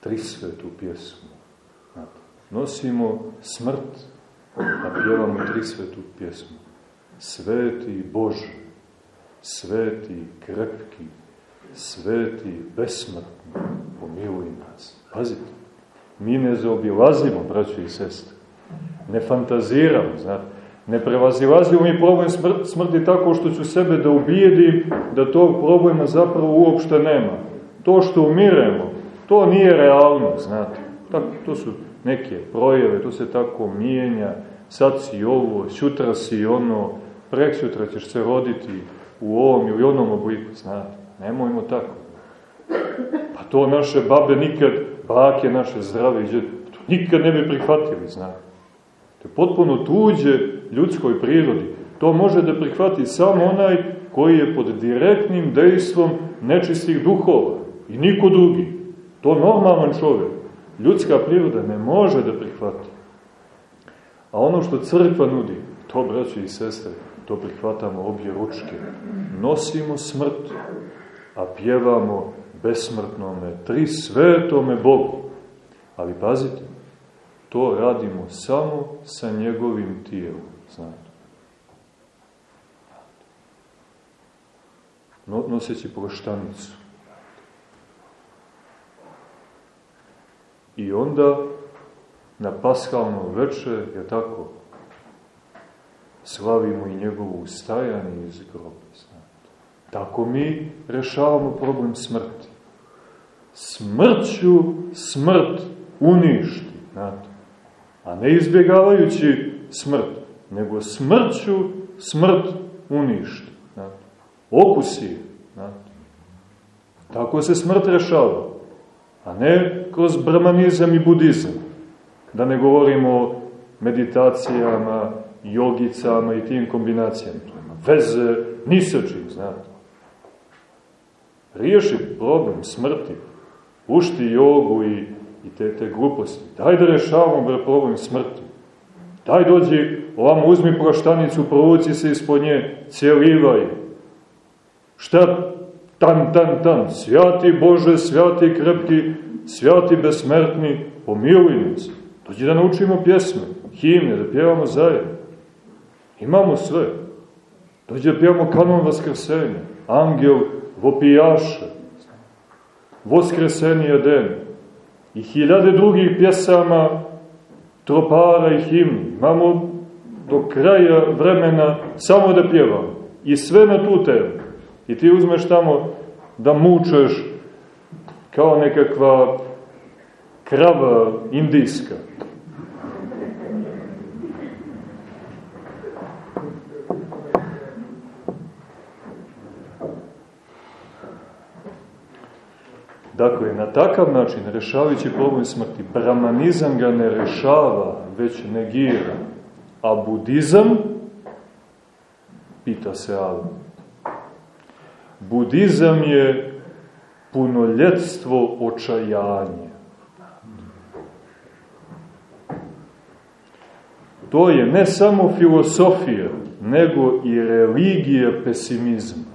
trisvetu pjesmu. Nosimo smrt, a pjevamo trisvetu pjesmu. Sveti Bože, sveti krepki, sveti besmrtni, pomiluj nas. Pazite, mi ne zaobilazimo, braćo i sestre, ne fantaziramo, znate, ne prevazilazimo mi problem smrti tako što ću sebe da ubijedim da tog problema zapravo uopšte nema. To što umiremo, to nije realno, znate. Tako, to su neke projeve, to se tako mijenja, sad si ovo, sutra si ono, prek sutra ćeš se roditi u ovom ili onom obliku, znate. Nemojmo tako. Pa to naše babe nikad, bake naše zdrave, to nikad ne bi prihvatili, znate. To je potpuno tuđe ljudskoj prirodi. To može da prihvati samo onaj koji je pod direktnim dejstvom nečistih duhova i niko drugi. To normalan čovjek, ljudska priroda ne može da prihvati. A ono što crkva nudi, to, braći i sestre, to prihvatamo obje ručke. Nosimo smrt, a pjevamo besmrtnome, tri svetome Bogu. Ali pazite, to radimo samo sa njegovim tijelom, znate. No, noseći proštanicu. I onda na paskalno veče, je tako, slavimo i njegovo ustajanje iz groba. Tako mi rešavamo problem smrti. Smrću smrt uništi, znate. A ne izbjegavajući smrt, nego smrću smrt uništi. Znate. Okusi, znate. Tako se smrt rešava, a ne kroz brahmanizam i budizam. Da ne govorimo o meditacijama, jogicama i tim kombinacijama. Veze ni sa čim, znate. Riješi problem smrti. Ušti jogu i, i te, te gluposti. Daj da rešavamo bre problem smrti. Daj dođi, ovamo uzmi proštanicu, provuci se ispod nje, cijelivaj. Šta tan, tan, tan, svjati Bože, svjati krepki, svjati besmrtni, pomiluj nas. Dođi da naučimo pjesme, himne, da pjevamo zajedno. Imamo sve. Dođe da pjevamo kanon Vaskrsenja, angel vopijaše, voskresenija den i hiljade drugih pjesama, tropara i himni. Imamo do kraja vremena samo da pjevamo. I sve na tu temu. I ti uzmeš tamo da mučeš kao nekakva krava indijska. Dakle, na takav način, rešavajući problem smrti, brahmanizam ga ne rešava, već negira. A budizam, pita se Alan, budizam je punoljetstvo očajanja. To je ne samo filosofija, nego i religija pesimizma.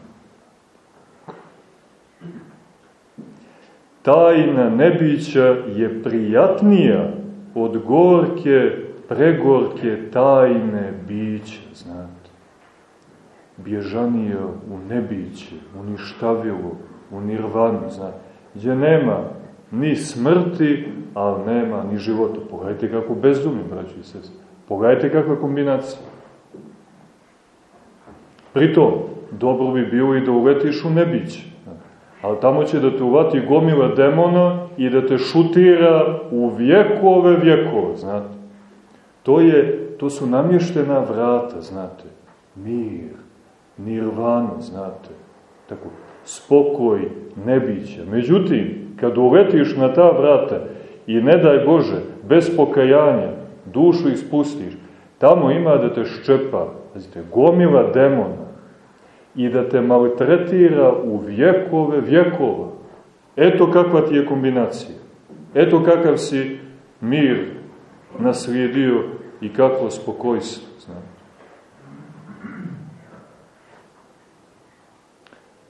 Tajna nebića je prijatnija od gorke, pregorke tajne bića, znate. Bježanija u nebiće, u ništavilo, u nirvanu, znate. Gdje nema ni smrti, ali nema ni života. Pogledajte kako bezumni, braći i sest. Pogledajte kakva kombinacija. Pritom, dobro bi bilo i da uletiš u nebiće ali tamo će da te uvati gomila demona i da te šutira u vjekove vjekove, znate. To, je, to su namještena vrata, znate. Mir, nirvana, znate. Tako, spokoj, nebića. Međutim, kad uletiš na ta vrata i ne daj Bože, bez pokajanja, dušu ispustiš, tamo ima da te ščepa, znate, gomila demona, i da te maltretira u vjekove vjekova. Eto kakva ti je kombinacija. Eto kakav si mir naslijedio i kakvo spokojstvo. Znam.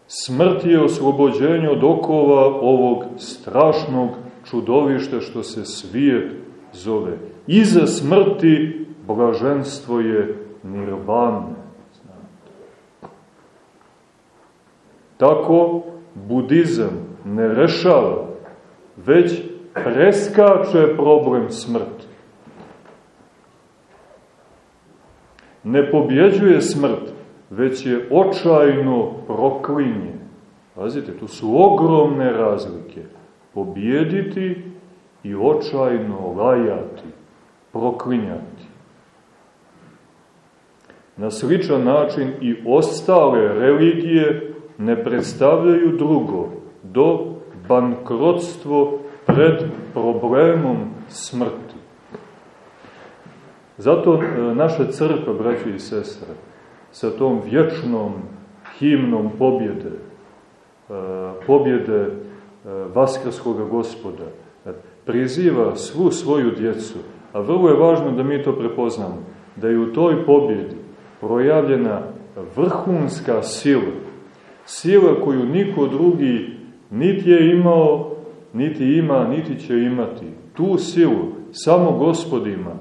Smrt je oslobođenje od okova ovog strašnog čudovišta što se svijet zove. Iza smrti blaženstvo je nirvana. Tako budizam ne rešava, već preskače problem smrti. Ne pobjeđuje smrt, već je očajno proklinje. Pazite, tu su ogromne razlike. Pobjediti i očajno lajati, proklinjati. Na sličan način i ostale religije ne predstavljaju drugo do bankrotstvo pred problemom smrti. Zato e, naša crkva, braći i sestre, sa tom vječnom himnom pobjede, e, pobjede e, Vaskarskog gospoda, priziva svu svoju djecu, a vrlo je važno da mi to prepoznamo, da je u toj pobjedi projavljena vrhunska sila, sila koju niko drugi niti je imao, niti ima, niti će imati. Tu silu samo gospod ima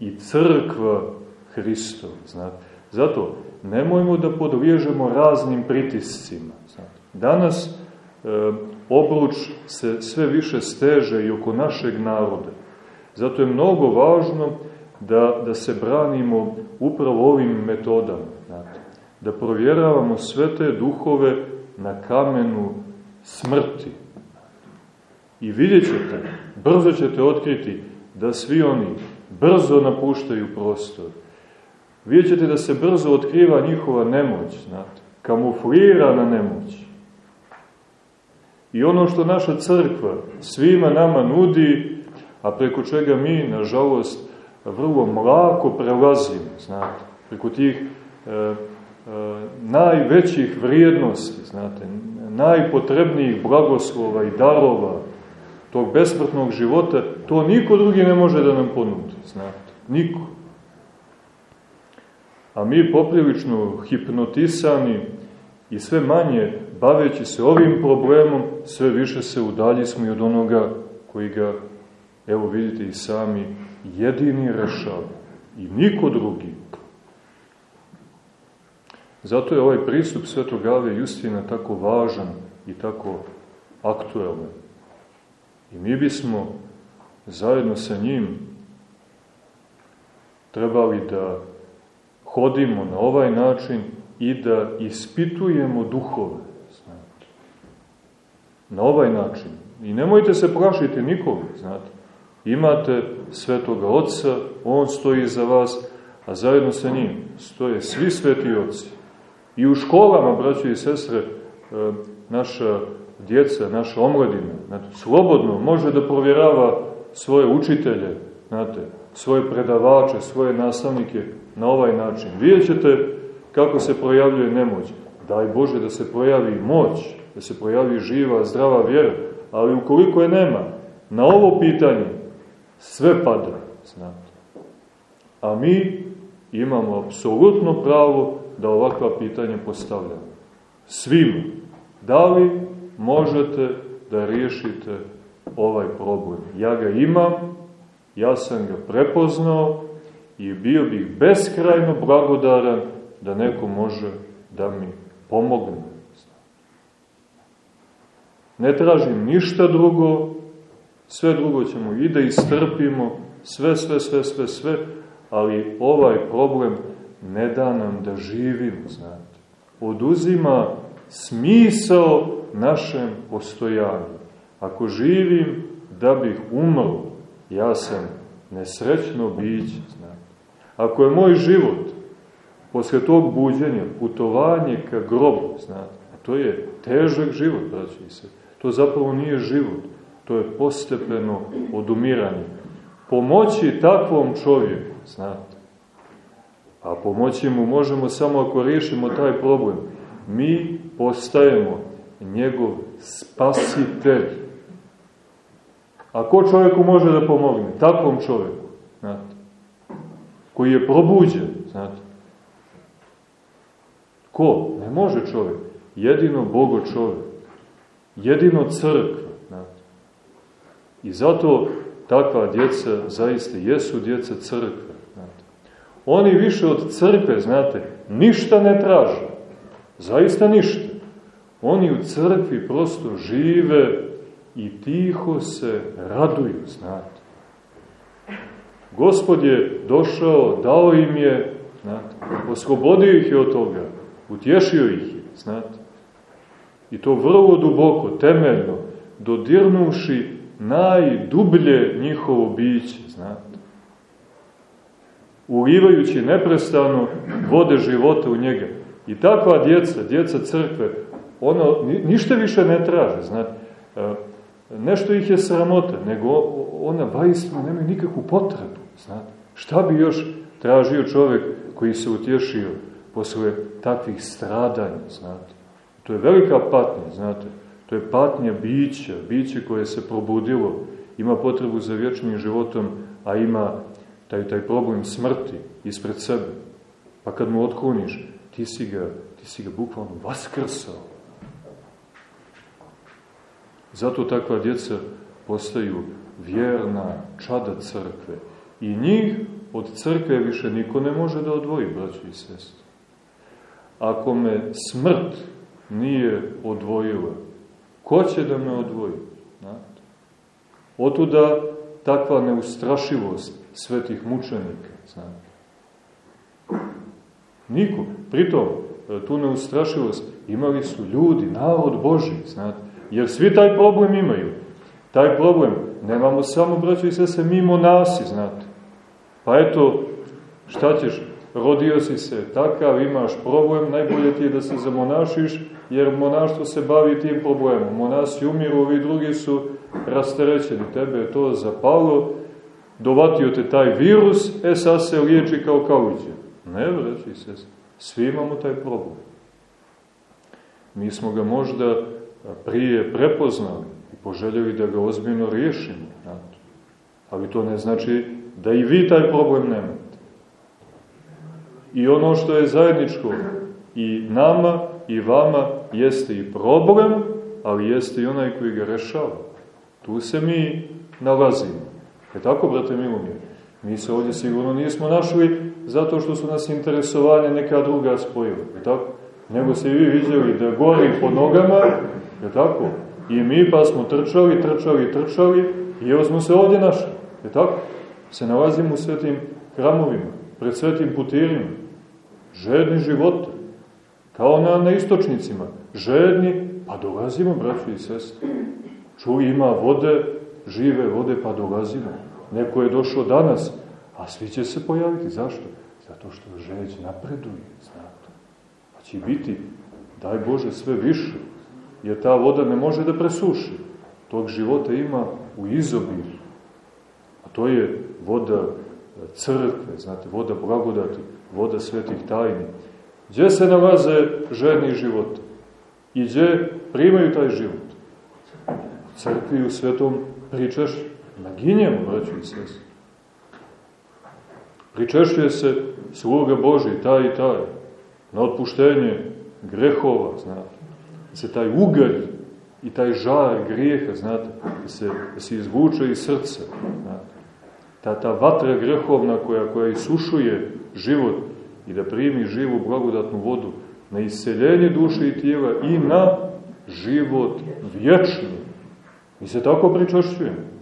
i crkva Hristov. Znate. Zato nemojmo da podliježemo raznim pritiscima. Znate. Danas e, obruč se sve više steže i oko našeg naroda. Zato je mnogo važno da, da se branimo upravo ovim metodama. Da provjeravamo sve te duhove na kamenu smrti. I vidjet ćete, brzo ćete otkriti da svi oni brzo napuštaju prostor. Vidjet ćete da se brzo otkriva njihova nemoć, znate, kamuflirana nemoć. I ono što naša crkva svima nama nudi, a preko čega mi, nažalost, vrlo mlako prelazimo, znate, preko tih e, najvećih vrijednosti, znate, najpotrebnijih blagoslova i darova, tog besmrtnog života, to niko drugi ne može da nam ponudi, znate, niko. A mi poprilično hipnotisani i sve manje baveći se ovim problemom, sve više se udalji smo i od onoga koji ga, evo vidite i sami, jedini rešava i niko drugi. Zato je ovaj pristup Svetog Ave Justina tako važan i tako aktuelan. I mi bismo zajedno sa njim trebali da hodimo na ovaj način i da ispitujemo duhove. Znate. Na ovaj način. I nemojte se plašiti nikoga, znate. Imate svetoga oca, on stoji za vas, a zajedno sa njim stoje svi sveti oci. I u školama, braći i sestre, e, naša djeca, naša omladina, znate, slobodno može da provjerava svoje učitelje, znate, svoje predavače, svoje nastavnike na ovaj način. Vidjet kako se projavljuje nemoć. Daj Bože da se projavi moć, da se projavi živa, zdrava vjera, ali ukoliko je nema, na ovo pitanje sve pada, znate. A mi imamo apsolutno pravo da ovakva pitanja postavljamo. Svima. Da li možete da riješite ovaj problem? Ja ga imam, ja sam ga prepoznao i bio bih beskrajno blagodaran da neko može da mi pomogne. Ne tražim ništa drugo, sve drugo ćemo i da istrpimo, sve, sve, sve, sve, sve, ali ovaj problem ne da nam da živimo, znate. Oduzima smisao našem postojanju. Ako živim da bih umro, ja sam nesrećno biće, znate. Ako je moj život posle tog buđenja putovanje ka grobu, znate, a to je težak život, braći se, to zapravo nije život, to je postepeno odumiranje. Pomoći takvom čovjeku, znate, a pomoći mu možemo samo ako riješimo taj problem, mi postajemo njegov spasitelj. A ko čovjeku može da pomogne? Takvom čovjeku, znate, koji je probuđen, znate. Ko? Ne može čovjek. Jedino Bogo čovjek. Jedino crkva, znate. I zato takva djeca zaista jesu djeca crkve. Oni više od crkve, znate, ništa ne traže. Zaista ništa. Oni u crkvi prosto žive i tiho se raduju, znate. Gospod je došao, dao im je, znate, oslobodio ih je od toga, utješio ih je, znate. I to vrlo duboko, temeljno, dodirnuši najdublje njihovo biće, znate. Ulivajući neprestano vode života u njega. I takva djeca, djeca crkve, ono ništa više ne traže, znate. E, nešto ih je sramota, nego ona bajstvo nema nikakvu potrebu, znate. Šta bi još tražio čovek koji se utješio posle takvih stradanja, znate? To je velika patnja, znate? To je patnja bića, biće koje se probudilo, ima potrebu za vječnim životom, a ima taj, taj problem smrti ispred sebe. Pa kad mu otkloniš, ti si ga, ti si ga bukvalno vaskrsao. Zato takva djeca postaju vjerna čada crkve. I njih od crkve više niko ne može da odvoji, braći i sestri. Ako me smrt nije odvojila, ko će da me odvoji? Znate? Otuda takva neustrašivost svetih mučenika. Znate? Niko. Pritom, tu neustrašivost imali su ljudi, narod Boži, znate? Jer svi taj problem imaju. Taj problem nemamo samo, braći i sese, mi monasi, znate. Pa eto, šta ćeš, rodio si se takav, imaš problem, najbolje ti je da se zamonašiš, jer monaštvo se bavi tim problemom. Monasi umiru, ovi drugi su rasterećeni, tebe je to zapalo, dovatio te taj virus, e sad se liječi kao kauđe. Ne, braći se, svi imamo taj problem. Mi smo ga možda prije prepoznali i poželjeli da ga ozbiljno riješimo. Ali to ne znači da i vi taj problem nemate. I ono što je zajedničko i nama i vama jeste i problem, ali jeste i onaj koji ga rešava. Tu se mi nalazimo. Je tako, brate Milomir? Mi se ovdje sigurno nismo našli zato što su nas interesovanja neka druga spojila. Je tako? Nego se vi vidjeli da gori po nogama, je tako? I mi pa smo trčali, trčali, trčali i evo smo se ovdje našli. Je tako? Se nalazimo u svetim hramovima, pred svetim putirima, žedni života, kao na, na istočnicima, žedni, pa dolazimo, braći i sestri. Čuj, ima vode, žive vode, pa dolazimo. Neko je došao danas, a svi će se pojaviti. Zašto? Zato što žeć napreduje, znate. Pa će biti, daj Bože, sve više, jer ta voda ne može da presuši. Tog života ima u izobilju. A to je voda crkve, znate, voda blagodati, voda svetih tajni. Gdje se nalaze žedni život? I gdje primaju taj život? Crkvi u svetom pričašću. Naginjemo, braću i sest. Pričešljuje se sluga Boži, taj i taj, na otpuštenje grehova, znate. Da se taj ugalj i taj žar grijeha, znate, da se, da se izvuče iz srca, znate. Ta, ta vatra grehovna koja, koja isušuje život i da primi živu blagodatnu vodu na isceljenje duše i tijela i na život vječni. Mi se tako pričašćujemo.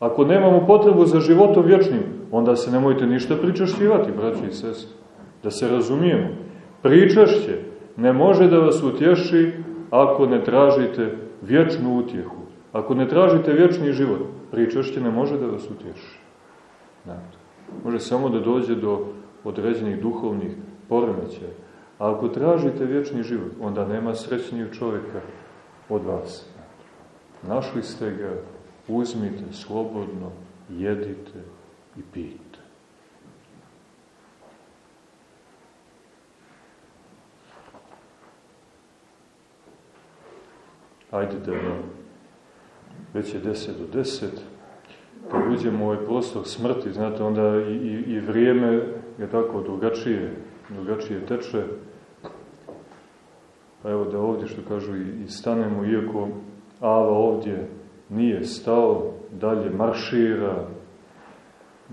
Ako nemamo potrebu za životom vječnim, onda se nemojte ništa pričašćivati, braći i sestri. Da se razumijemo. Pričašće ne može da vas utješi ako ne tražite vječnu utjehu. Ako ne tražite vječni život, pričašće ne može da vas utješi. Znate. Može samo da dođe do određenih duhovnih poremećaja. A ako tražite vječni život, onda nema srećnijeg čovjeka od vas. Našli ste ga, uzmite slobodno, jedite i pijte. Ajde da već je 10 do 10, kad uđemo u ovaj prostor smrti, znate, onda i, i, i vrijeme je tako drugačije, drugačije teče. Pa evo da ovdje, što kažu, i, i stanemo, iako Ava ovdje nije stao, dalje maršira,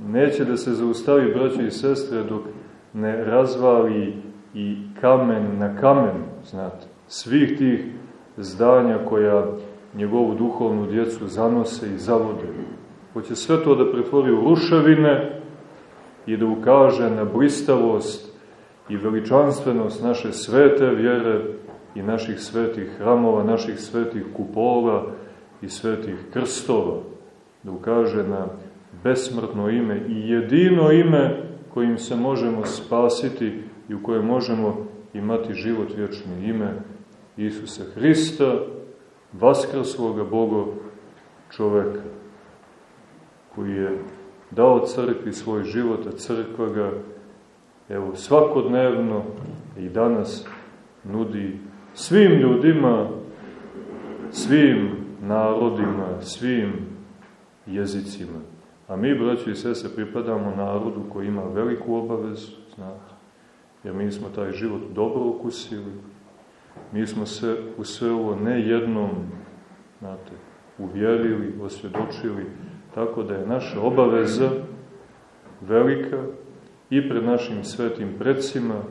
neće da se zaustavi, braće i sestre, dok ne razvali i kamen na kamen, znate, svih tih zdanja koja njegovu duhovnu djecu zanose i zavode. Hoće sve to da pretvori u ruševine i da ukaže na blistavost i veličanstvenost naše svete vjere i naših svetih hramova, naših svetih kupola i svetih krstova, da ukaže na besmrtno ime i jedino ime kojim se možemo spasiti i u kojem možemo imati život vječni ime Isusa Hrista, vaskrsloga Boga čoveka, koji je dao crkvi svoj život, a crkva ga evo svakodnevno i danas nudi svim ljudima, svim narodima, svim jezicima. A mi, braći i sese, pripadamo narodu koji ima veliku obavezu, znate, jer mi smo taj život dobro ukusili, mi smo se u sve ovo ne jednom, znate, uvjerili, osvjedočili, tako da je naša obaveza velika i pred našim svetim predsima,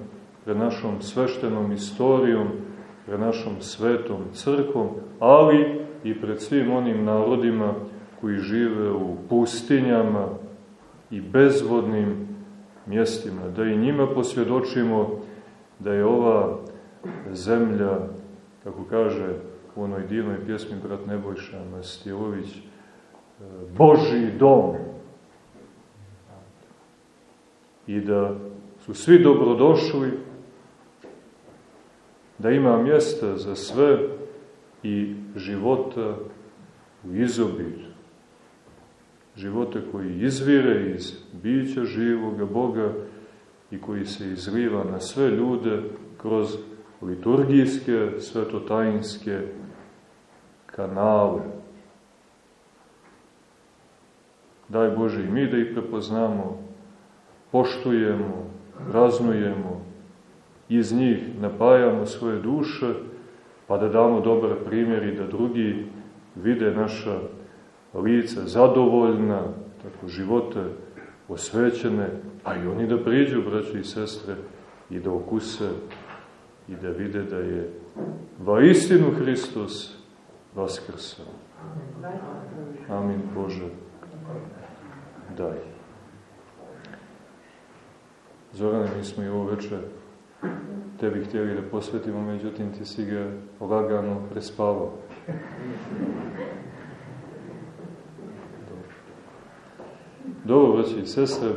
pred našom sveštenom istorijom, pred našom svetom crkvom, ali i pred svim onim narodima koji žive u pustinjama i bezvodnim mjestima, da i njima posvjedočimo da je ova zemlja, kako kaže u onoj divnoj pjesmi brat Nebojša Mastjelović, Boži dom. I da su svi dobrodošli, da ima mjesta za sve i života u izobilju. Života koji izvire iz bića živoga Boga i koji se izliva na sve ljude kroz liturgijske, svetotajinske kanale. Daj Bože i mi da ih prepoznamo, poštujemo, raznujemo, iz njih napajamo svoje duše, pa da damo dobar primjer i da drugi vide naša lica zadovoljna, tako živote osvećene, a i oni da priđu, braći i sestre, i da okuse i da vide da je va istinu Hristos vaskrsao. Amin Bože, daj. Zorane, mi smo i ovo večer tebi htjeli da posvetimo, međutim ti si ga lagano prespavao. Dobro, braći i sestre,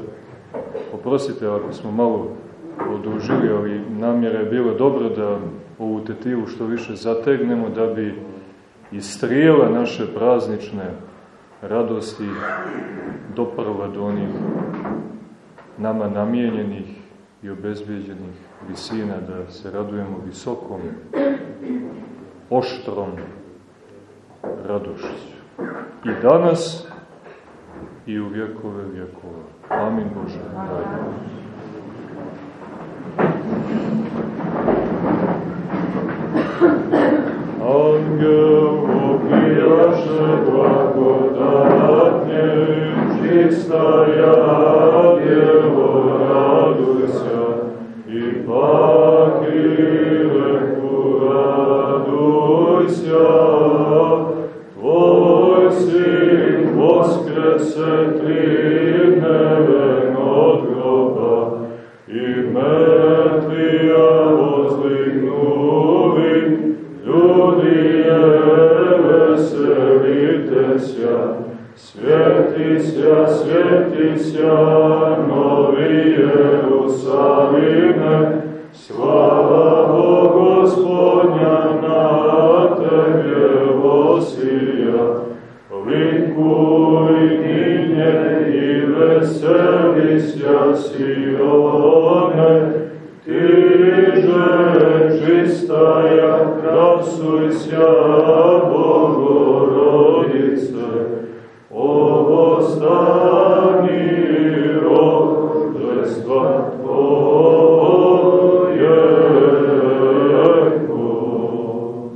oprostite ako smo malo odužili, ali namjera je bilo dobro da ovu tetivu što više zategnemo, da bi istrijela naše praznične radosti doprla do onih nama namijenjenih i obezbeđenih visina, da se radujemo visokom, oštrom radošću. I danas i u vjekove vjekova. Amin Bože. Daj. Angel opijaše blagodatnje, čista ja